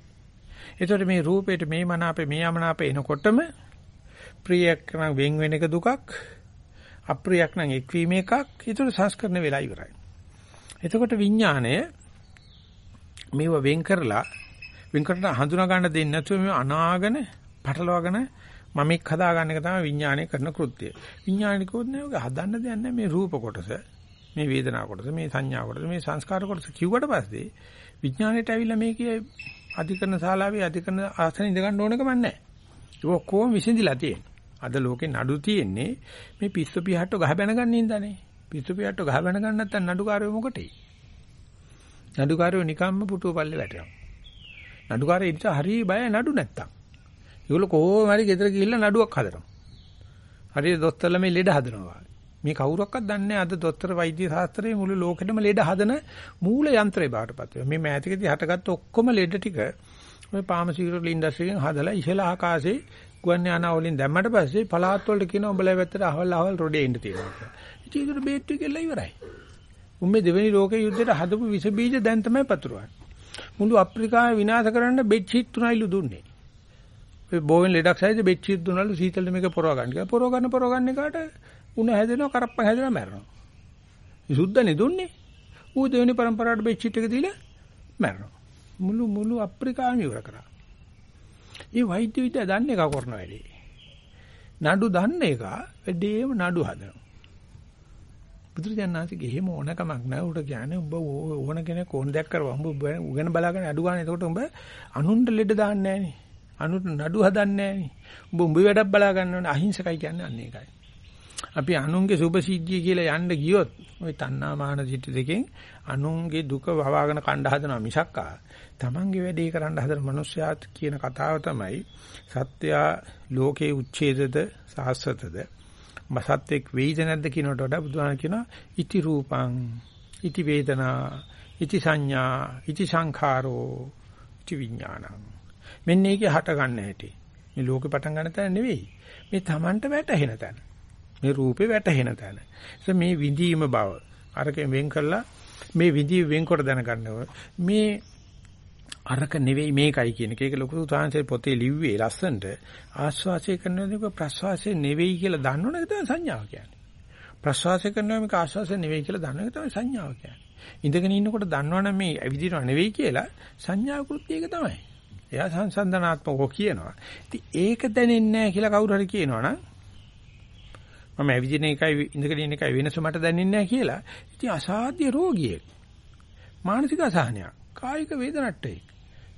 ඒතකොට මේ රූපේට මේ මන අපේ මේ යමන අපේ එනකොටම ප්‍රියක් නම් වෙන් වෙන එක දුකක් අප්‍රියක් නම් එක්වීම එකක් ඒතකොට සංස්කරණ වෙලා ඉවරයි. එතකොට විඥාණය මේව වෙන් කරලා වෙන් කරලා හඳුනා ගන්න දෙන්නේ නැතුව මේ අනාගෙන පටලවාගෙන මම එක් හදා ගන්න එක තමයි විඥාණය කරන කෘත්‍යය. විඥානිකෝත් නේ ඔක හදන්න දෙයක් නැහැ මේ රූප කොටස, මේ වේදනා කොටස, මේ සංඥා කොටස, මේ සංස්කාර කොටස කිව්වට පස්සේ විඥාණයට ඇවිල්ලා මේකේ අධිකරණ ශාලාවේ අධිකරණ ආසන ඉඳ ගන්න ඕනකම නැහැ. ඒක ඔක්කොම විසඳිලා තියෙන්නේ. අද ලෝකේ නඩු තියෙන්නේ මේ පිස්සු පිහට්ටෝ ගහ බැන ගන්න ඉඳනේ. පිස්සු පිහට්ටෝ ගහ බැන ගන්න නැත්නම් නඩුකාරයෝ මොකටේ? නඩුකාරයෝ නිකම්ම පුටුව පල්ලේ වැටෙනවා. නඩුකාරයෝ ඉතින් හරි බය නඩු නැත්තම්. ඒගොල්ලෝ කොහොම හරි ගෙදර ගිහිල්ලා නඩුවක් හදනවා. හරියට දොස්තරලා මේ ලෙඩ හදනවා. මේ කවුරක්වත් දන්නේ අද දොස්තර වෛද්‍ය ශාස්ත්‍රයේ මුළු ලෝකෙටම ලෙඩ හදන මූල යන්ත්‍රය බාටපත් වෙනවා. මේ මෑතකදී හටගත්ත ඔක්කොම ලෙඩ ටික ඔය ෆාමසිටිකල් ඉන්ඩස්ට්‍රි එකෙන් හදලා ඉහළ ආකාශයේ ගුවන් යානා වලින් දැම්මට පස්සේ පළාත් වලට කියන උඹලා පැත්තට අහවල් අහවල් රොඩේ ඉන්න තියෙනවා කියලා. ඉතින් ඒකට බේට්ටු කියලා ඉවරයි. උම්මේ දෙවෙනි ලෝක යුද්ධයට හදපු විස බීජ දැන් තමයි පතුරවන්නේ. මුළු අප්‍රිකාව විනාශ කරන්න බෙඩ් ෂීට් තුනයිලු දුන්නේ. ඔය බෝවෙන් ලෙඩක් සයිද බෙඩ් ෂීට් දුන්නලු සීතල මේක පොරව ගන්න කියලා. පොරව ගන්න පොරව ගන්න එකට උණ හැදෙනවා කරප්පන් හැදෙනවා මැරෙනවා. මේ සුද්දනේ දුන්නේ. ඌ දෙවෙනි પરම්පරාවට බෙච්චිට් එක දීලා මැරෙනවා. මුළු මුළු අප්‍රිකාවම ඉවර කරා. මේ වෛද්‍ය විද්‍යාව දන්නේ කව කරන වැඩේ. නඩු දන්න එක වැඩේම නඩු හදනවා. බුදුරජාණන්සේගේ එහෙම ඕනකමක් නැහැ උට කියන්නේ උඹ ඕන කෙනෙක් ඕන දෙයක් කරවා උඹ උගෙන බලාගෙන අඩු ගන්න එතකොට උඹ අනුන්ට ලෙඩ දාන්නේ නැහනේ අනුන්ට නඩු හදන්නේ නැහනේ. උඹ උඹ වැඩක් බලා ගන්න ඕනේ. අහිංසකයි කියන්නේ අන්න ඒකයි. අපි අනුන්ගේ සුභ සිද්ධිය කියලා යන්න ගියොත් ওই තණ්හා මාන සිත් දෙකෙන් අනුන්ගේ දුක වවාගෙන කණ්ඩ හදනවා මිසක්කා තමන්ගේ වැඩේ කරන්න හදන මිනිස්යාත් කියන කතාව තමයි සත්‍යා ලෝකේ උච්ඡේදද සාස්වතද? මසත්ෙක් වෙයිද නැද්ද කියනට වඩා බුදුහාම කියනවා ඉති රූපං ඉති වේදනා ඉති සංඥා ඉති සංඛාරෝ ඉති විඥානං. මෙන්න ඒකේ හට ගන්න හැටි මේ ලෝකේ පටන් ගන්න තැන නෙවෙයි මේ Tamanට වැටහෙන තැන මේ රූපේ වැටහෙන තැන. ඒ මේ විඳීම බව අරකෙන් වෙන් කළා මේ විඳී වෙන්කොට දැනගන්නවා. මේ අරක නෙවෙයි මේකයි කියන එක. ඒක ලොකු උදාහරණයක් පොතේ ලිව්වේ ලස්සනට ආස්වාසය කරනකොට ප්‍රස්වාසය නෙවෙයි කියලා දන්නවනේ තමයි සංඥාව කියන්නේ. ප්‍රස්වාසය කරනවා මේක ආස්වාසය නෙවෙයි කියලා දන්නවනේ තමයි සංඥාව කියන්නේ. ඉඳගෙන ඉන්නකොට දන්නවනම් මේ ඇවිදිනව නෙවෙයි කියලා සංඥා කෘත්‍ය එක තමයි. එයා සංසන්දනාත්මකව කියනවා. ඉතින් ඒක දැනෙන්නේ නැහැ කියලා කවුරු හරි කියනවනම් මම ඇවිදින එකයි ඉඳගෙන ඉන්න එකයි වෙනස මට දැනෙන්නේ නැහැ කියලා. ඉතින් අසාධ්‍ය රෝගියෙක්. මානසික අසහනයක්. කායික වේදනට්ටේ.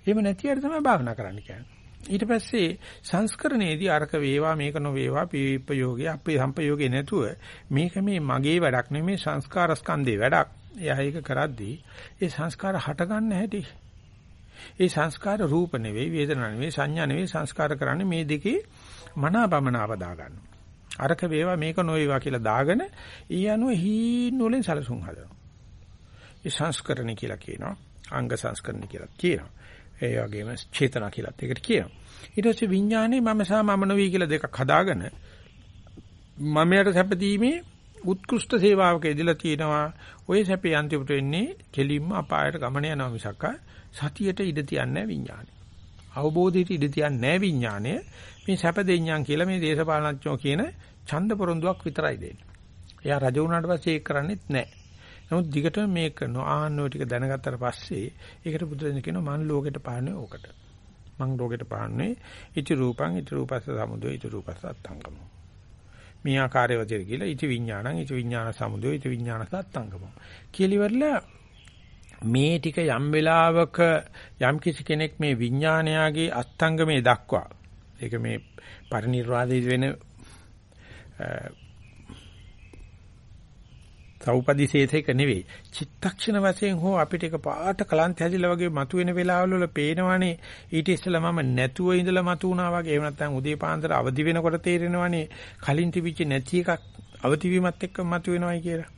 එහෙම නැති අය තමයි භාවනා කරන්න කියන්නේ. ඊට පස්සේ සංස්කරණයේදී අරක වේවා මේක නොවේවා පීප්පයෝගේ අපේ සම්පයෝගේ නැතුව මේක මේ මගේ වැඩක් නෙමෙයි සංස්කාර ස්කන්ධේ වැඩක්. එයා ඒක කරද්දී ඒ සංස්කාර හටගන්න හැටි. ඒ සංස්කාර රූප නෙවෙයි වේදනා නෙවෙයි සංඥා නෙවෙයි සංස්කාර කරන්නේ මේ දෙකේ මනාපමනාව දා ගන්නවා. අරක වේවා මේක නොවේවා කියලා දාගෙන ඊ අනුව හීන වලින් සැලසුම් හදනවා. ඒ සංස්කරණ කියලා කියනවා. අංග සංස්කරණ කියලා කියනවා. ඒ වගේම චේතනා කියලාත් ඒකට කියනවා. ඊට පස්සේ විඥානේ මම සහ මම නොවි කියලා දෙකක් හදාගෙන මමයට සැපදීමේ උත්කෘෂ්ඨ සේවාවක ඉදලා තියෙනවා. ওই සැපේ අන්තිමට වෙන්නේ කෙලින්ම අපායට ගමන යනවා මිසක් සතියට ඉඩ තියන්නේ විඥානේ. අවබෝධයට ඉඩ තියන්නේ විඥානය. මේ සැප දෙඤ්ඤාන් කියලා මේ දේශපාලනඥයෝ කියන ඡන්ද පොරොන්දුවක් විතරයි දෙන්නේ. එයා රජ වුණාට පස්සේ ඒක කරන්නේත් නැහැ. නමුත් දිගටම මේක නොආන්නෝ ටික දැනගත්තට පස්සේ ඒකට බුදුරජාණන් කියනවා මන් ලෝකෙට පාන්නේ ඕකට. මං ලෝකෙට පාන්නේ ඉති රූපං ඉති රූපස්ස සමුදය ඉති රූපස්ස අත්ංගම. මේ ආකාරය වදිර කියලා ඉති විඥානං ඉති විඥාන සමුදය ඉති විඥානස්ස අත්ංගම. කියලා මේ ටික යම් වෙලාවක යම් කිසි කෙනෙක් මේ විඥානයාගේ අස්තංගමේ දක්වා ඒක මේ පරිණිරවාදී වෙන සෞපදිශේෂයක නෙවෙයි. චිත්තක්ෂණ වශයෙන් හෝ අපිට එක පාට කලන්ත හැදිලා වගේ මතුවෙන වෙලාවල වල පේනවනේ. ඊට ඉස්සෙල්ලා මම නැතුව ඉඳලා මතු වුණා වගේ. එහෙම නැත්නම් උදේ පාන්දර අවදි වෙනකොට තේරෙනවනේ. කලින් තිබිච්ච නැති එකක් අවදි වීමත් එක්ක මතුවෙනවයි කියලා.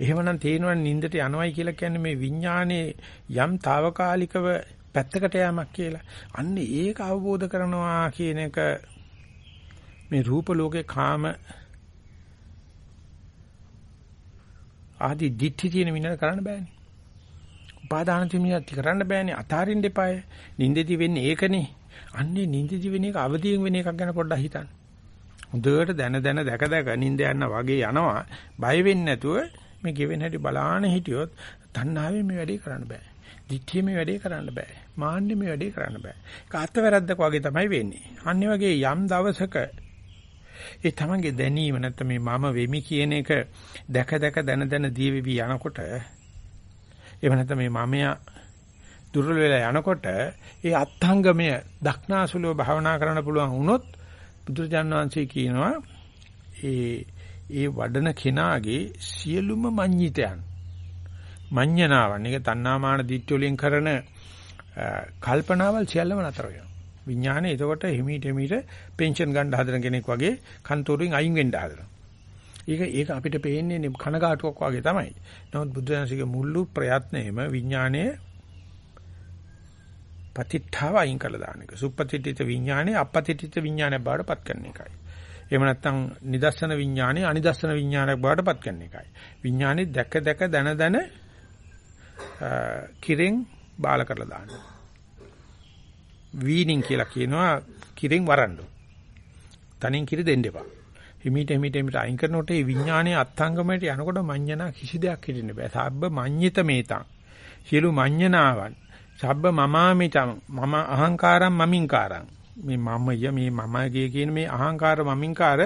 එහෙමනම් තේනවනේ නින්දට යනවයි කියලා කියන්නේ මේ විඥානයේ යම් తాවකාලිකව පැත්තකට යamak කියලා. අන්න ඒක අවබෝධ කරනවා කියන එක මේ රූප ලෝකේ කාම ආදි දිට්ඨි තියෙන මිනිහට කරන්න බෑනේ. උපාදාන තිමියත් කරන්න බෑනේ. අතාරින්න එපාය. නින්දෙදි වෙන්නේ ඒකනේ. අන්නේ නින්දෙදි වෙන එක අවදියෙන් වෙන එකක් ගැන පොඩ්ඩක් හිතන්න. හොඳට දැන දැන දැක දැක නින්ද යන වගේ යනවා. බය වෙන්නේ නැතුව මේ ගෙවෙන හැටි බලාන හිටියොත් තණ්හාවෙන් මේ වැඩේ කරන්න බෑ. දිට්ඨිය මේ වැඩේ කරන්න බෑ. මාන්නේ මේ වැඩේ කරන්න බෑ. ඒක අත්වැරද්දක් වගේ තමයි වෙන්නේ. අනිත් වගේ යම් දවසක ඒ තමන්ගේ දැනීම නැත්නම් මේ මම වෙමි කියන එක දැක දැක දන දන දීවිවි යනකොට එහෙම නැත්නම් මේ මමයා දුර්වල වෙලා යනකොට ඒ අත්ංගමය දක්නාසුලව භාවනා කරන්න පුළුවන් වුණොත් බුදුරජාණන් වහන්සේ කියනවා ඒ ඒ වඩන කෙනාගේ සියලුම මඤ්ඤිතයන් මඤ්ඤණාවන් ඒක තණ්හාමාන දිට්ඨි වලින් කරන කල්පනාවල් සියල්ලම නතර වෙනවා විඥානේ එතකොට හිමීට හිමීට පෙන්ෂන් ගන්න හදන කෙනෙක් වගේ කන්තෝරුවෙන් අයින් වෙන්න හදනවා. ඒක ඒක අපිට පේන්නේ කනගාටුවක් වගේ තමයි. නමුත් බුදුදහමේ මුළු ප්‍රයත්නයේම විඥානයේ පතිත්තාව අයින් කළා දාන එක. සුප්පතිත්‍ිත විඥානේ අපතිත්‍ිත විඥානය බවට පත් කරන එකයි. එහෙම නැත්නම් නිදර්ශන විඥානේ අනිදර්ශන විඥානයක් බවට පත් කරන එකයි. විඥානේ දැක දැක දන දන කිරෙන් බාල කරලා දානවා. වීනින් කියලා කියනවා කිරෙන් වරන්න. තනින් කිරි දෙන්න එපා. හිමීට හිමීට හිමීට අයින් කරනකොට මේ විඥානයේ අත්ංගමයට යනකොට මඤ්ඤණා කිසි දෙයක් හිටින්න බෑ. සබ්බ මඤ්ඤිත මේතං. සියලු මඤ්ඤණාවන් සබ්බ මමාමිතං මම අහංකාරම් මමින්කාරං මේ මමය මේ මමගේ කියන මේ අහංකාර මමින්කාර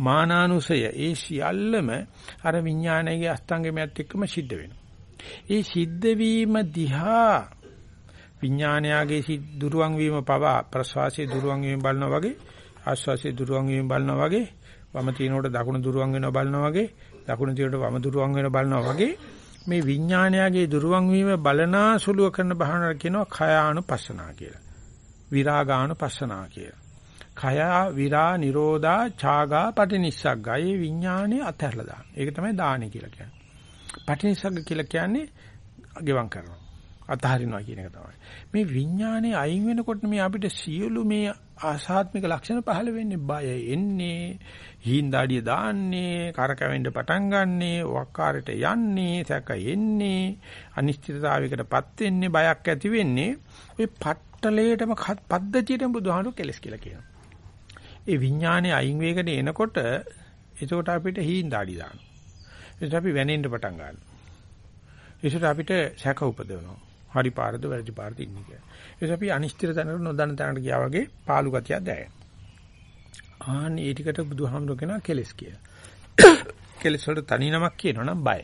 මානානුසය ඒ සියල්ලම අර විඥානයේ අස්තංගමයට එක්කම සිද්ධ වෙනවා. ඒ සිද්ධ වීම දිහා විඥානයාගේ දුරුවන් වීම පවා ප්‍රසවාසයේ දුරුවන් වීම බලනවා වගේ ආශ්වාසයේ දුරුවන් වීම බලනවා වගේ වම තිනකොට දකුණු දුරුවන් වෙනවා බලනවා වගේ දකුණු තිනකොට වම දුරුවන් වෙනවා බලනවා වගේ මේ විඥානයාගේ දුරුවන් වීම බලනා සුලුව කරන භාවනාව කියනවා khයානුපස්සනා කියලා. විරාගානුපස්සනා කියලා. khයා විරා නිරෝධා ඡාගා පටිනිස්සග්ගා. මේ විඥානේ අතහැරලා දාන. ඒක තමයි දානෙ කියලා කියන්නේ. පටිනිස්සග්ග කියලා කියන්නේ ගෙවම් කරනවා. අතහරිනවා කියන එක තමයි. මේ විඥානේ අයින් වෙනකොට මේ අපිට සියලු මේ ආසාත්මික ලක්ෂණ පහළ වෙන්නේ බය එන්නේ, හීන්දාඩිය දාන්නේ, කරකැවෙන්න පටන් ගන්නෙ, වක්කාරයට යන්නේ, සැක එන්නේ, අනිශ්චිතතාවයකටපත් වෙන්නේ, බයක් ඇති වෙන්නේ. ওই පට්ටලේටම පද්ධතියට බුදුහාමුදුරු කෙලස් කියලා කියනවා. ඒ විඥානේ අයින් වේගන එනකොට එතකොට අපිට හීන්දාඩි දානවා. එතකොට අපි වෙනෙන්න පටන් ගන්නවා. ඒසට අපිට සැක උපදවනවා. හරි පාරද වැරදි පාරද ඉන්නේ කියලා. ඒක අපි අනිශ්චිත තැනකට නොදන්න තැනකට ගියා වගේ පාළු ගතියක් දැනෙනවා. ආන් ඒ ටිකට බුදුහාමුදුර කියනවා කෙලස් කියලා. කෙලස් වලට තනි නමක් කියනවනම් බය.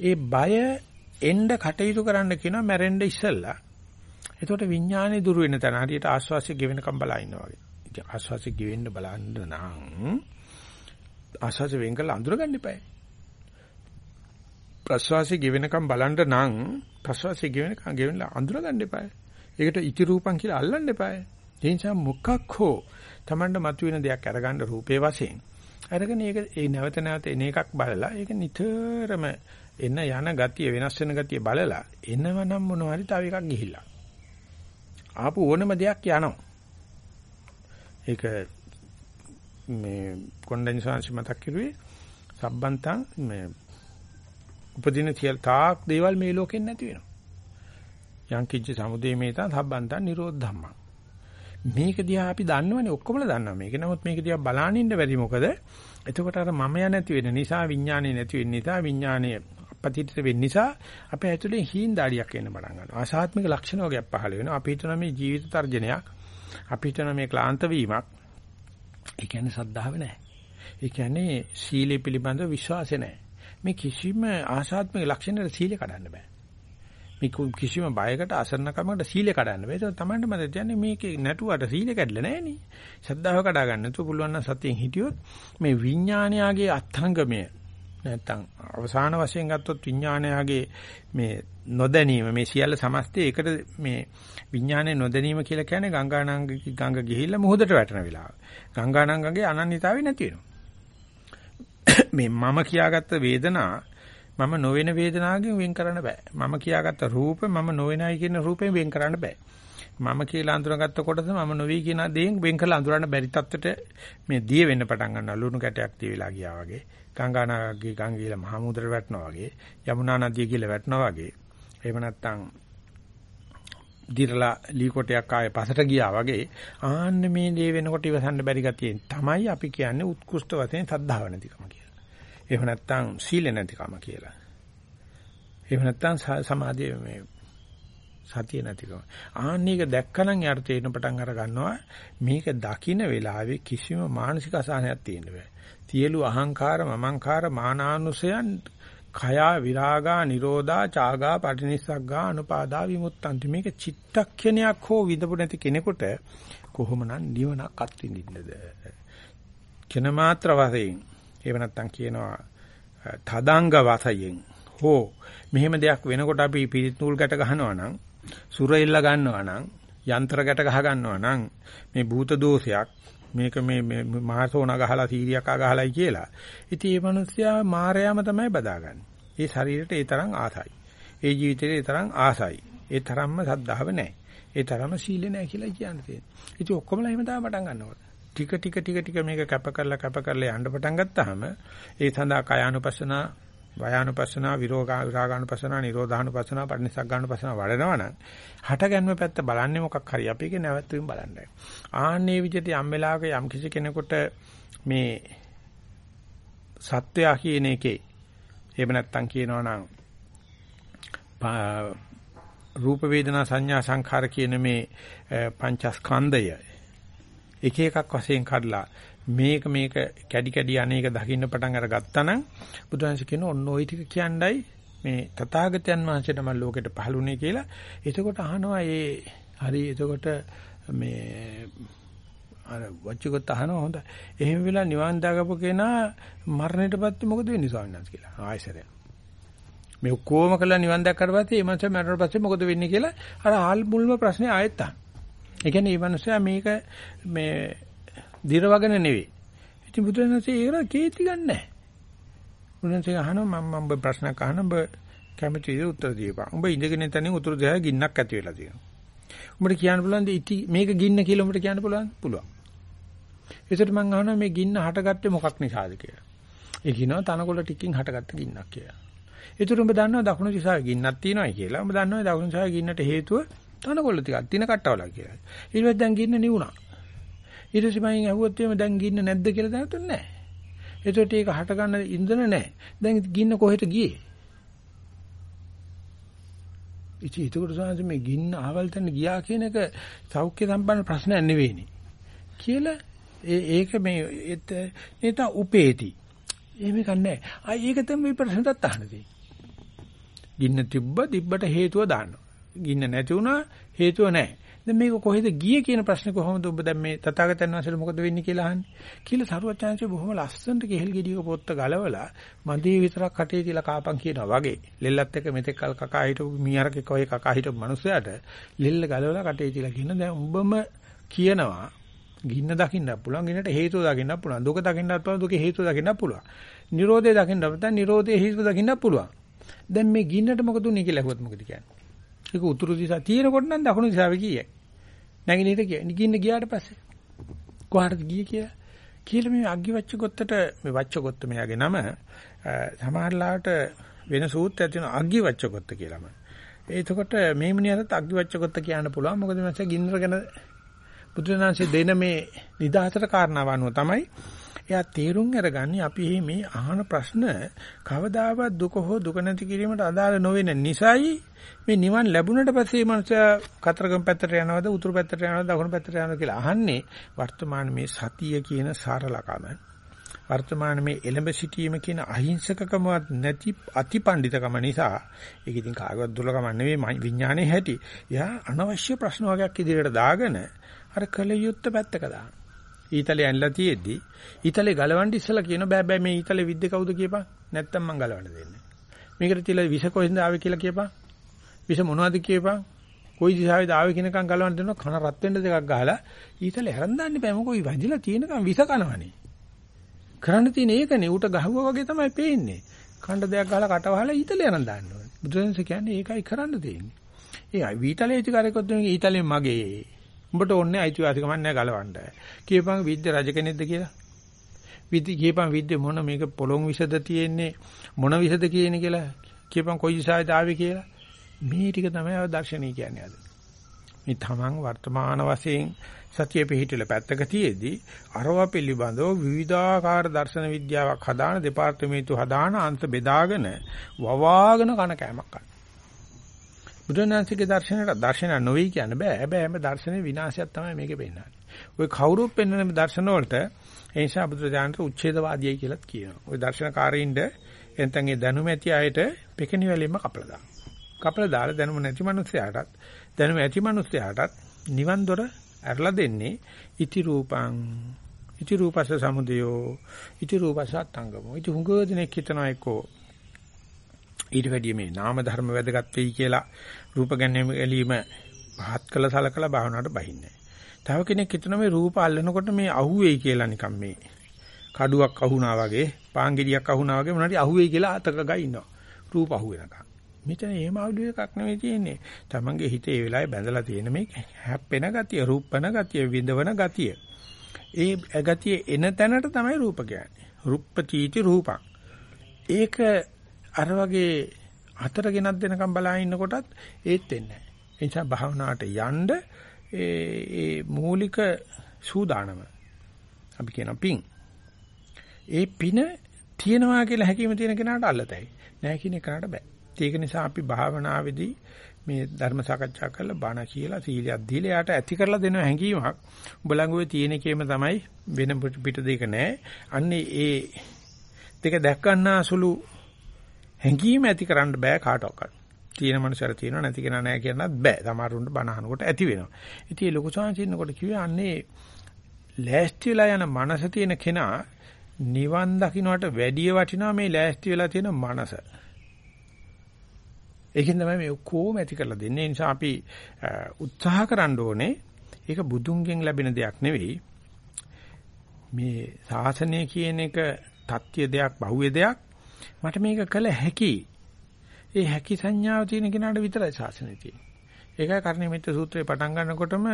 ඒ බය එන්න කටයුතු කරන්න කියනවා මැරෙන්න ඉස්සෙල්ලා. එතකොට විඥානේ දුර වෙන තැන හරියට ආස්වාසිය ගෙවෙනකම් බලා ඉන්නවා වගේ. ඉතින් ආස්වාසිය ගෙවෙන්න බලන්න නම් ආස්වාසිය වෙන් කරලා අඳුරගන්න එපායි. ප්‍රස්වාසය ගෙවෙනකම් බලන්න නම් ප්‍රසවාසය ගෙවෙනකන් ගෙවෙනලා අඳුර ගන්න එපායි. ඒකට ඉති රූපං කියලා අල්ලන්න එපායි. ඒ නිසා මොකක් හෝ Tamanට මතුවෙන දෙයක් අරගන්න රූපේ වශයෙන්. අරගෙන ඒක ඒ නැවත නැවත එන එකක් බලලා ඒක නිතරම එන යන ගතිය වෙනස් වෙන ගතිය බලලා එනවනම් මොනවා හරි තව එකක් ගිහිල්ලා. ආපු ඕනම දෙයක් යනවා. ඒක මේ කොණ්ඩඤ්ඤ සාංශ මතක් කරුවේ සබ්බන්තං මේ උපදින තියල් තාක් දේවල් මේ ලෝකෙන් නැති වෙනවා. යං කිච්ච සමුදේ මේතං සබ්බන්තං නිරෝධ ධම්මං. මේක දිහා අපි දන්නවනේ ඔක්කොමලා දන්නවා මේක. නමුත් මේක දිහා බලන්න ඉන්න බැරි මොකද? එතකොට අර මමය නැති වෙන නිසා විඥානේ නැති වෙන නිසා විඥානේ අපතිත වෙන්න නිසා අපේ ඇතුලේ හීන් දාඩියක් එන්න පටන් ගන්නවා. ආසාත්මික ලක්ෂණ වගේක් පහළ වෙනවා. අපි හිතන මේ ජීවිත තර්ජනයක්, අපි හිතන මේ ක්ලාන්ත වීමක්. ඒ කියන්නේ සද්ධාව නැහැ. ඒ කියන්නේ සීලය පිළිබඳ විශ්වාසය නැහැ. මේ කිසිම ආසාත්මික ලක්ෂණයකට සීලය කඩන්න බෑ. මේ කිසිම බයකට අසරණකමකට සීලය කඩන්න බෑ. ඒක තමයි මම කියන්නේ මේකේ නැටුවට සීලය කැඩලා නැහැ නේ. ශ්‍රද්ධාව කඩා ගන්න නැතුව පුළුවන් නම් සතියෙන් හිටියොත් මේ විඥානයාගේ අත්ංගමය නැත්තම් අවසාන වශයෙන් ගත්තොත් විඥානයාගේ මේ නොදැනීම මේ සියල්ල සමස්තය එකට මේ විඥානයේ නොදැනීම කියලා කියන්නේ ගංගානංග ගංග ගිහිල්ලා මුහුදට වැටෙන වෙලාව. ගංගානංගගේ අනන්‍යතාවය නැති වෙනවා. මේ මම කියාගත්ත වේදනා මම නොවන වේදනාවකින් වෙන් කරන්න බෑ. මම කියාගත්ත රූප මම නොවනයි කියන රූපයෙන් වෙන් කරන්න බෑ. මම කියලා අඳුරගත්ත කොටස මම නොවි කියන දේෙන් වෙන් කරලා අඳුරන්න බැරි තත්ත්වයට මේ දිය වෙන්න පටන් ගන්නවා. ලුණු කැටයක් දිය වෙලා ගියා වගේ. ගංගානාගගේ ගංගීල මහා මුද්‍රට වැටෙනවා වගේ. යමුනා නදිය කියලා වැටෙනවා වගේ. එහෙම නැත්නම් දිරලා ලී කොටයක් ආයේ පසට ගියා වගේ ආන්න මේ දේ වෙනකොට ඉවසන්න බැරි ගතියෙන් තමයි අපි කියන්නේ උත්කෘෂ්ඨ වශයෙන් සද්ධාව නැතිකම කියලා. එහෙම නැත්නම් සීල නැතිකම කියලා. එහෙම නැත්නම් සමාධිය මේ සතිය නැතිකම. ආන්න එක දැක්කනම් යාට තේරෙන පටන් අර ගන්නවා මේක දකින්න වෙලාවේ කිසිම මානසික අසහනයක් තියෙන්න බෑ. තියලු අහංකාර මමංකාර මානානුසයන් khයා විරාගා නිරෝධා චාගා පටිනිස්සග්ගා අනුපාදා විමුක්තන්ති. මේක චිත්තක්ෂණයක් හෝ විඳපු නැති කෙනෙකුට කොහොමනම් නිවනක් අත්විඳින්නද? කෙන මාත්‍ර වශයෙන් එහෙම නැත්නම් කියනවා තදංග වශයෙන් හෝ මෙහෙම දෙයක් වෙනකොට අපි පිරිත් නූල් ගැට ගහනවා නම් සුරෙල්ල ගන්නවා නම් යන්ත්‍ර ගැට ගහ ගන්නවා නම් මේ භූත දෝෂයක් මේක මේ මහසෝන ගහලා සීරියකා ගහලායි කියලා. ඉතින් මේ මිනිස්සයා මායයම තමයි බදාගන්නේ. ඒ ශරීරයට ඒ තරම් ආසයි. ඒ ජීවිතේට ඒ තරම් ආසයි. ඒ තරම්ම සද්ධාව නැහැ. ඒ තරම්ම සීල නැහැ කියලා කියන්නේ. ඉතින් ඔක්කොමලා එහෙම තමයි පටන් ගන්නකොට. ටික ටික ටික ටික මේක කැප කරලා කැප කරලා යන්න පටන් ගත්තාම ඒ සඳහා කායානුපස්සනා වයානුපස්සනා විරෝගා විරාගානුපස්සනා නිරෝධානුපස්සනා පටිනිසග්ගානුපස්සනා වඩනවා නම් හටගන්ම පැත්ත බලන්නේ මොකක් හරි අපි ඒක නැවතුම් බලන්නයි. ආන්නේ විදිහට යම් වෙලාවක යම් කිසි කෙනෙකුට මේ සත්‍යය කියන එකේ එහෙම නැත්තම් කියනවා නම් රූප වේදනා සංඥා සංඛාර කියන මේ පංචස්කන්ධය එක එකක් වශයෙන් කඩලා මේක මේක කැඩි කැඩි අනේක දකින්න පටන් අරගත්තා නම් බුදුහන්සේ කියන ඔන්න ওই ටික කියන්නයි මේ තථාගතයන් වහන්සේට මම ලෝකෙට පහළුනේ කියලා. එතකොට අහනවා ඒ හරි එතකොට මේ අර වච්චිකොත් අහනවා හොඳ. එහෙම වෙලා නිවන් දාගපු කෙනා මරණයටපත් මොකද වෙන්නේ ස්වාමීන් වහන්සේ කියලා. ආයසරය. මේ ඔක්කොම කළා නිවන් දැක්කට පස්සේ මේ මනුස්සයා මරණයට පස්සේ මොකද වෙන්නේ කියලා අර ආල් මුල්ම ප්‍රශ්නේ ආයෙත් අහන. ඒ කියන්නේ මේ මනුස්සයා මේක මේ දිරවගෙන නෙවෙයි. ඉතින් බුදුරජාණන්සේ ඒක කේති ගන්නෑ. බුදුරජාණන්සේ අහනවා මම මම ප්‍රශ්නයක් අහනවා ඔබ කැමති විදිහට උත්තර දීපන්. උඹ ඉඳගෙන තනින් උතුරු දෙහා ගින්නක් ඇති වෙලා තියෙනවා. උඹට කියන්න පුළුවන්ද ඉති මේක ගින්න කියලා උඹට කියන්න පුළුවන්? පුළුවන්. ඒකට මම අහනවා මේ ගින්න හටගත්තේ මොකක් නිසාද කියලා. ඒ කියනවා තනකොළ ටිකකින් හටගත්ත ගින්නක් කියලා. ඒතර උඹ දන්නවා දකුණු දිශාවේ ගින්නක් තියෙනවායි කියලා. උඹ දන්නවා දකුණු දිශාවේ ගින්නට හේතුව තනකොළ ටිකක් තින කට්ටවලා කියලා. ඊට පස්සේ දැන් ගින්න නිවුණා. ඊට පස්සේ මම ඇහුවොත් එහෙම දැන් ගින්න නැද්ද කියලා දැනතුනේ නැහැ. එතකොට ඒක හට ගන්න ඉන්ධන නැහැ. දැන් ගින්න කොහෙට ගියේ? ඉතින් ඒකට සාංශ මේ ගින්න ආවල් තැන ගියා කියන එක සෞඛ්‍ය සම්පන්න ප්‍රශ්නයක් නෙවෙයිනේ. කියලා ඒ ඒක මේ ඒත උපේති. එහෙම කන්නේ. ආ ඒක තමයි ප්‍රශ්නටත් අහන්නේ. ගින්න තිබ්බ තිබ්බට හේතුව දානවා. ගින්න නැති වුණා හේතුව නැහැ. දැන් මේක කොහෙද ගියේ කියන ප්‍රශ්නේ කොහොමද ඔබ දැන් මේ තථාගතයන් වහන්සේට මොකද වෙන්නේ කියලා අහන්නේ. කියලා සරුවචාන්සේ බොහොම ලස්සනට කෙහෙල් ගෙඩියක පොත්ත ගලවලා මන්දී විතරක් කටේ තියලා කාපන් කියනවා වගේ. ලෙල්ලත් එක්ක මෙතෙක් කල් කකා හිටපු මීහරකෙක් වගේ කකා හිටපු මිනිස්සයාට ලෙල්ල ගලවලා කටේ තියලා කියන දැන් උඹම කියනවා ගින්න දකින්නත් පුළුවන් ගින්නට හේතුව දකින්නත් පුළුවන් දුක දකින්නත් පුළුවන් දුකේ හේතුව දකින්නත් පුළුවන්. නිරෝධය දකින්නත් පුළුවන්. නිරෝධයේ හේතුව දකින්නත් පුළුවන්. දැන් මේ ගින්නට මොකද උනේ කියලා ඇහුවොත් මොකද කියන්නේ? ඒක උතුරු දිශා තියෙනකොට නම් දකුණු දිශාවේ කීයයි? නැගිනේට ගින්න ගියාට පස්සේ කොහාටද ගියේ කියලා? කියලා මේ අග්ගිවච්ඡ ගොත්තට මේ වච්ඡ ගොත්ත මෙයාගේ නම සමහරලාට වෙන සූත්‍රයක් තියෙනවා අග්ගිවච්ඡ ගොත්ත කියලාම. එතකොට මේ මිනිහට අග්ගිවච්ඡ ගොත්ත කියන්න පුළුවන්. මොකද මම ගින්නර ගැන බුදුරජාණන්සේ දෙන මේ නිදාතර කාරණාව අනුව තමයි එයා තේරුම් අරගන්නේ අපි මේ අහන ප්‍රශ්න කවදාවත් දුක හෝ දුක නැති කිරීමට අදාළ නොවන නිසායි මේ නිවන් ලැබුණට පස්සේ මනුස්සයා කතරගම පැත්තට යනවද උතුරු පැත්තට යනවද දකුණු පැත්තට යනවද කියලා අහන්නේ වර්තමාන මේ සතිය කියන සරලකම වර්තමාන මේ එළඹ සිටීම කියන අහිංසකකමවත් නැති අතිපණ්ඩිතකම නිසා ඒක ඉතින් කාගවත් දුර්ලකම නෙවෙයි විඥානයේ හැටි. එයා අනවශ්‍ය ප්‍රශ්න වගේක් ඉදිරියට දාගෙන අර කලියුත්ත පැත්තක දාන. ඊතලේ ඇන්ලා තියෙද්දි ඊතලේ ගලවන්න ඉස්සලා කියන බෑ බෑ මේ ඊතලේ විද්ද කවුද කියපන් නැත්තම් මං ගලවන්න දෙන්නේ. මේකට තියලා විස කොහෙන්ද ආවේ කියලා කියපන්. විස මොනවද කියපන්. කොයි දිශාවේද ආවේ කියනකම් ගලවන්න දෙනවා කන රත් වෙන්න දෙකක් ගහලා ඊතලේ හැරන් දාන්න බෑ මොකෝ වදිලා තියෙනකම් විස කනවනේ. කරන්න තියෙන ඒකනේ ඌට ගහුවා වගේ තමයි පේන්නේ. කණ්ඩ දෙයක් ගහලා කට වහලා ඊතලේ යන දාන්න ඕනේ. බුදුරජාණන් කියන්නේ ඒකයි කරන්න තියෙන්නේ. ඒ වීතලේ ඉතිකාරයකොත් මේ ඊතලේ මගේ උඹට ඕනේ අයිතිවාසිකමක් නැහැ ගලවන්න. කියපන් විද්‍ය රජ කෙනෙක්ද කියලා. විද්‍ය කියපන් විද්‍ය මොන මේක පොළොන් විසද තියෙන්නේ මොන විසද කියන්නේ කියලා. කියපන් කොයි දිශාවේද ආවේ කියලා. මේ ටික තමයි දර්ශනීය කියන්නේ අද. මේ තමන් වර්තමාන වශයෙන් සතිය පිහිටල පැත්තක තියේදී අරව පිළිබඳව විවිධාකාර දර්ශන විද්‍යාවක් හදාන දෙපාර්තමේන්තු හදාන අංශ බෙදාගෙන වවාගෙන කන කෑමක් ගන්න. බුදුනාථිකේ දර්ශනයට දර්ශන නොවේ කියන්න බෑ. හැබැයි හැම දර්ශනේ විනාශයක් තමයි මේකේ පෙන්නන්නේ. ওই කවුරුත් පෙන්වන දර්ශන වලට ඒ නිසා බුදුරජාණන්ට උච්ඡේදවාදීයි කියලාත් කියනවා. ওই දර්ශනකාරීන්ට එතෙන් ඒ දැනුම ඇති අයට පෙකණි වැලෙම කපලා දානවා. කපලා දාලා දැනුම නැති මිනිස්සයාටත් දැනුම ඇති මිනිස්සයාටත් නිවන් දොර ඇරලා දෙන්නේ ඉති රූපං ඉති රූපස සමුදයෝ ඉති රූපස අත්ංගමෝ. ඉති හුඟ දෙනෙක් හිතනවා එක්කෝ ඊට වැඩිය මේ නාම ධර්ම වැදගත් වෙයි කියලා රූප ගැනීම එලීම පහත් කළ සලකලා භාවනාවට බහින්නේ. තව කෙනෙක් හිතනවා මේ රූප අල්ලනකොට මේ අහුවේයි කියලා නිකන් මේ කඩුවක් අහුණා වගේ පාංගිරියක් අහුණා වගේ මොනවාරි අහුවේයි කියලා අතක ගා ඉන්නවා. රූප අහුවෙනකම්. මෙතන එහෙම අවුලු එකක් නෙවෙයි තියෙන්නේ. Tamange හිතේ ඒ වෙලාවේ බැඳලා තියෙන මේ හැප්පෙන ගතිය, රූපන ගතිය, විඳවන ගතිය. ඒ ගතිය එන තැනට තමයි රූප කියන්නේ. රුප්පචීති රූපං. ඒක අර වගේ හතර ගෙනත් දෙනකම් බලා ඉන්නකොටත් ඒත් වෙන්නේ නැහැ. ඒ නිසා භාවනාවට යන්න ඒ මූලික සූදානම අපි කියන පිං. ඒ පින තියනවා කියලා හැකීම තියෙන කෙනාට අල්ලතයි. නැහැ කියන කෙනාට බෑ. ඒක නිසා අපි භාවනාවේදී මේ ධර්ම සාකච්ඡා කරලා බණ කියලා සීලයක් දීලා යාට ඇති කරලා දෙන හැඟීමක් උඹලඟුවේ තියෙන කේම තමයි වෙන පිට දෙක නෑ. අන්නේ ඒ දෙක දැක් ගන්නාසුළු හැඟීම ඇති කරන්න බෑ කාටවත්. තියෙන මනුස්සයර තියෙනව නැති කෙනා නෑ කියනත් බෑ. සමහරුන්ට බණ අහනකොට ඇති වෙනවා. ඉතින් ලොකු සංචින්නකොට කිව්වේ අන්නේ ලෑස්ති වෙලා යන මනස තියෙන කෙනා නිවන් දකින්නට වැඩිය වටිනවා මේ ලෑස්ති වෙලා තියෙන මනස. ඒකෙන් තමයි මේ ඔක්කොම ඇති කරලා දෙන්නේ. ඒ නිසා අපි උත්සාහ කරන්න ඕනේ ඒක බුදුන්ගෙන් ලැබෙන දෙයක් නෙවෙයි. මේ සාසනය කියන එක තත්‍ය දෙයක්, බහුවේ දෙයක්. මට මේක කළ හැකි. ඒ හැකි සංඥාව තියෙන කෙනාට විතරයි ශාසනය තියෙන්නේ. ඒකයි කර්ණිමිත්ත සූත්‍රේ පටන් ගන්නකොටම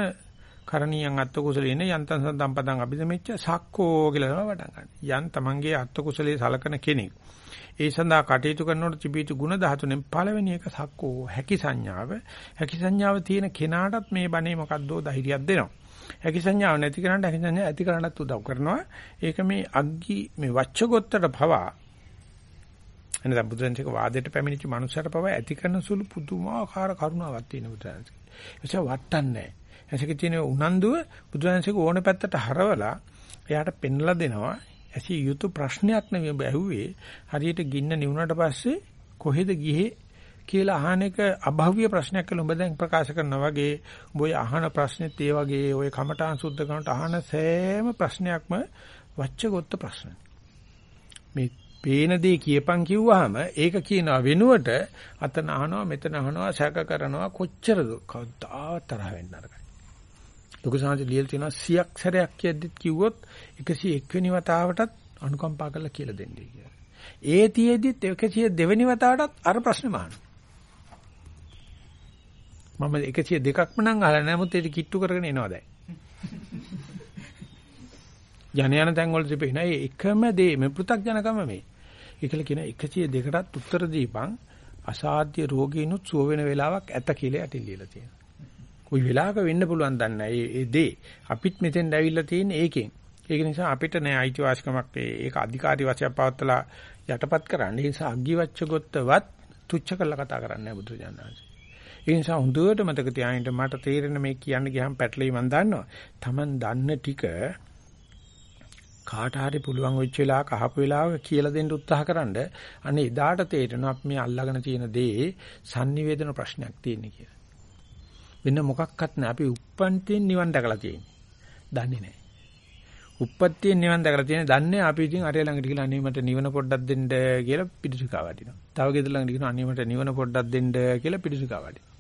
කරණීයන් අත්ත කුසලේන යන්තං සම්පතං අභිදෙමිච්ච සක්කෝ කියලා තමයි පටන් ගන්න. යන් තමන්ගේ අත්ත කුසලයේ සලකන කෙනෙක්. ඒ සඳහා කටයුතු කරනකොට තිබීතු ගුණ 13න් පළවෙනි එක සක්කෝ හැකි සංඥාව. හැකි සංඥාව තියෙන කෙනාටත් මේ බණේ මොකද්දෝ ධෛර්යයක් දෙනවා. හැකි සංඥාව නැති කෙනාට හැකි සංඥාව ඇති කරන්නත් උදව් කරනවා. ඒක මේ අග්ගි මේ වච්චගොත්තට පවා එනදා බුදුන්සේක වාදයට පැමිණිච්ච මනුස්සයට පවා ඇති කරන සුළු පුදුමාකාර කරුණාවක් තියෙන බුදුන්සේ. ඒක වටන්නේ නැහැ. එසක තියෙන උනන්දුව බුදුන්සේක ඕන පැත්තට හරවලා එයාට පෙන්ලා දෙනවා ඇසි යුතු ප්‍රශ්නයක් නෙවෙයි ඔබ ඇහුවේ. හරියට ගින්න නිවුනට පස්සේ කොහෙද ගියේ කියලා අහන එක අභව්‍ය ප්‍රශ්නයක් කියලා ඔබ දැන් ප්‍රකාශ කරනවා වගේ ඔබ ඔය අහන ප්‍රශ්නෙත් ඒ වගේ ඔය කමඨාන් සුද්ධ කරනට අහන සෑම ප්‍රශ්නයක්ම වච්චගොත්ත ප්‍රශ්න. මේ පේන දේ කියපන් කිව්වහම ඒක කියනවා වෙනුවට අතන අහනවා මෙතන අහනවා සැක කරනවා කොච්චරද කවදාවත් තරහ වෙන්න අරගන්න. ලොකු සාංශ ලියලා තියෙනවා සියක් සැරයක් කියද්දිත් කිව්වොත් 101 වෙනි වතාවටත් අනුකම්පා කරලා කියලා දෙන්නේ කියලා. ඒ තියේදිත් 102 වෙනි වතාවටත් අර ප්‍රශ්නේ මහනවා. මම 102ක්ම නම් අහලා නැහැ මොකද ඒක කිට්ටු කරගෙන එනවා දැන්. යන යන තැන් වල තිබෙන ඒ එකම දේ මේ පෘ탁ජනකම මේ. ඒකල කියන 102කටත් උත්තර දීපන් අසාධ්‍ය රෝගීනුත් සුව වෙන වෙලාවක් ඇත කියලා යටින් ලියලා තියෙනවා. කොයි වෙලාවක වෙන්න පුළුවන් දන්නේ නැහැ. ඒ දේ අපිත් මෙතෙන් ඇවිල්ලා තියෙන්නේ ඒකෙන්. ඒක නිසා අපිට නෑ අයිතිවාසිකමක් ඒක අධිකාරී වශයෙන් පවත්තලා යටපත් කරන්න. ඒ නිසා අග්ගිවච්ඡ ගොත්තවත් තුච්ච කරලා කතා කරන්නේ නැහැ බුදුරජාණන් ඒ නිසා හොඳට මතක තියාගන්න මට තේරෙන මේ කියන්න ගියම් පැටලෙයි මම දන්නවා. Taman දන්න ටික කාට හරි පුළුවන් වෙච්ච වෙලාවක අහපු වෙලාවක කියලා දෙන්න උත්සාහකරනද අනේ එදාට තේරෙනවා අපි මේ අල්ලගෙන තියෙන දේ sannivedana ප්‍රශ්නයක් තියෙන කියලා. වෙන මොකක්වත් නැහැ. අපි උප්පන්තියෙන් නිවන් දැකලා තියෙන්නේ. දන්නේ නැහැ. උප්පත්තියෙන් නිවන් දැකලා තියෙන දන්නේ අපි ඉතින් අරය ළඟට ගිහලා අනේ මට නිවන පොඩ්ඩක් දෙන්න කියලා පිටිසුකා වටිනවා. තව ගෙදර ළඟට ගිහලා අනේ මට නිවන පොඩ්ඩක් දෙන්න කියලා පිටිසුකා වටිනවා.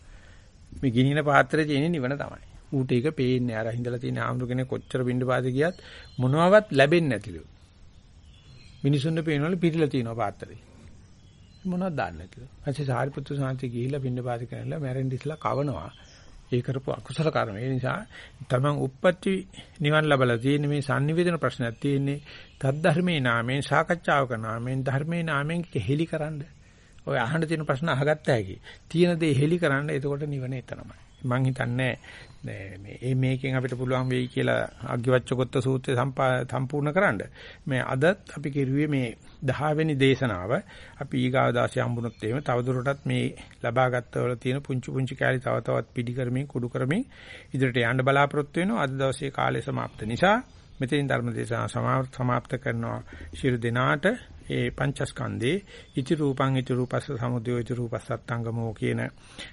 මේ ගිනින පාත්‍රයේ තියෙන නිවන තමයි. ඌට ඒක පේන්නේ අර හිඳලා තියෙන ආම්රු කෙනෙක් කොච්චර බින්ද පාද ගියත් මොනවවත් ලැබෙන්නේ නැතිලු. මිනිසුන්ට පේනවලු පිටිලා තියෙනවා පාත්‍රේ. මොනවද දාන්නේ නැතිලු. ඊපස්සේ සාරිපුත්තු සාන්ති ගිහිල්ලා බින්ද පාද කරලා මැරෙන්න ඉස්සලා කවනවා. ඒ කරපු අකුසල කර්ම. ඒ නිසා තමන් උප්පත්ති නිවන් ලැබලා තියෙන මේ sannivedana ප්‍රශ්නයක් තියෙන්නේ තද්ධර්මේ නාමයෙන් සාකච්ඡාවක නාමයෙන් ධර්මේ නාමයෙන් හෙලි කරන්න. ඔය අහන්න තියෙන ප්‍රශ්න අහගත්ත හැකි. තියෙන දේ හෙලි කරන්න එතකොට නිවන එතනමයි. මං හිතන්නේ මේ මේකෙන් අපිට පුළුවන් වෙයි කියලා අග්ගිවච්ඡකොත්ත සූත්‍රය සම්පූර්ණ කරන්න. මේ අදත් අපි කෙරුවේ මේ 10 වෙනි දේශනාව. අපි ඊගාව දාසිය හම්බුනොත් එහෙම තවදුරටත් මේ ලබාගත්වල තියෙන පුංචි පුංචි කාරි තව තවත් පිඩි කරමින් කුඩු කරමින් ඉදිරියට යන්න බලාපොරොත්තු වෙනවා. අද දවසේ කාලය સમાප්ත නිසා මෙතෙන් ධර්ම දේශනා සමාප්ත කරනවා. ශිරු දිනාට ඒ පංචස්කන්ධේ ඉති රූපං ඉති රූපස්ස සමුදය ඉති රූපස්සත්තංගමෝ කියන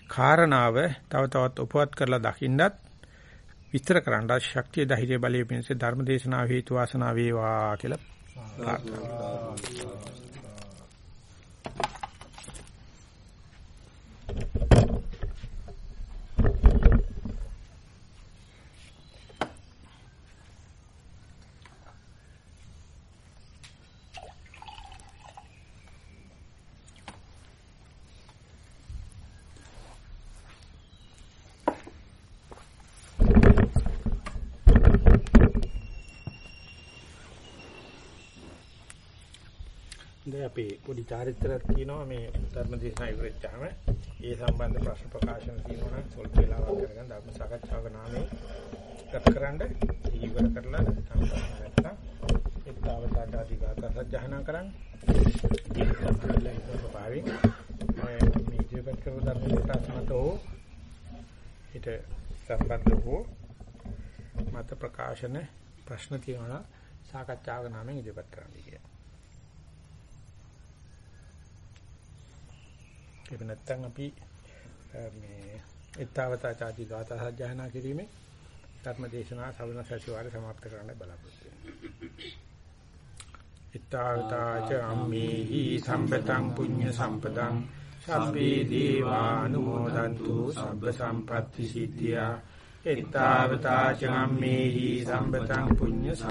කාරණාව තව තවත් උපවත් කරලා දකින්නත් විස්තර කරන්න ශක්තිය ධෛර්ය බලය පිණිස ධර්ම දේශනාව හේතු වාසනා වේවා කියලා ප්‍රාර්ථනා දැන් අපේ පොඩි චාරිත්‍රාක් තියෙනවා මේ ධර්ම දේශනා ඉවරෙච්චාම ඒ සම්බන්ධ ප්‍රශ්න ප්‍රකාශන තියෙනවා නම් සල්ප වේලාවක් කරගෙන ධර්ම සාකච්ඡාවක නාමයෙන් ගතකරනද ඉවර කරලා නැත්නම් එක්තාවතාවට අධිගත සජ්ජහනා කරන්න මේ ඉදිරිපත් කරපු ධර්ම දේශනාවතෝ ඊට සම්බන්ධ වූ මත ප්‍රකාශන ප්‍රශ්න තියෙනවා සාකච්ඡාවක නාමයෙන් ඉදිරිපත් කරන්න කියලා. එහෙම නැත්නම් අපි මේ ඊතාවතා ചാති ගාථා සජ්ජායනා කිරීමේ ධර්ම දේශනා සවන සතිවාරය સમાપ્ત කරන්න බලාපොරොත්තු වෙනවා. ඊතාවතා ච අම්මේහි සම්පතං පුඤ්ඤ සම්පතං සම්පේ දේවානුමෝදන්තු සබ්බ සම්පත්‍ති සිද්ධියා. එත්තාවතා චම්මේහි සම්පතං පුඤ්ඤ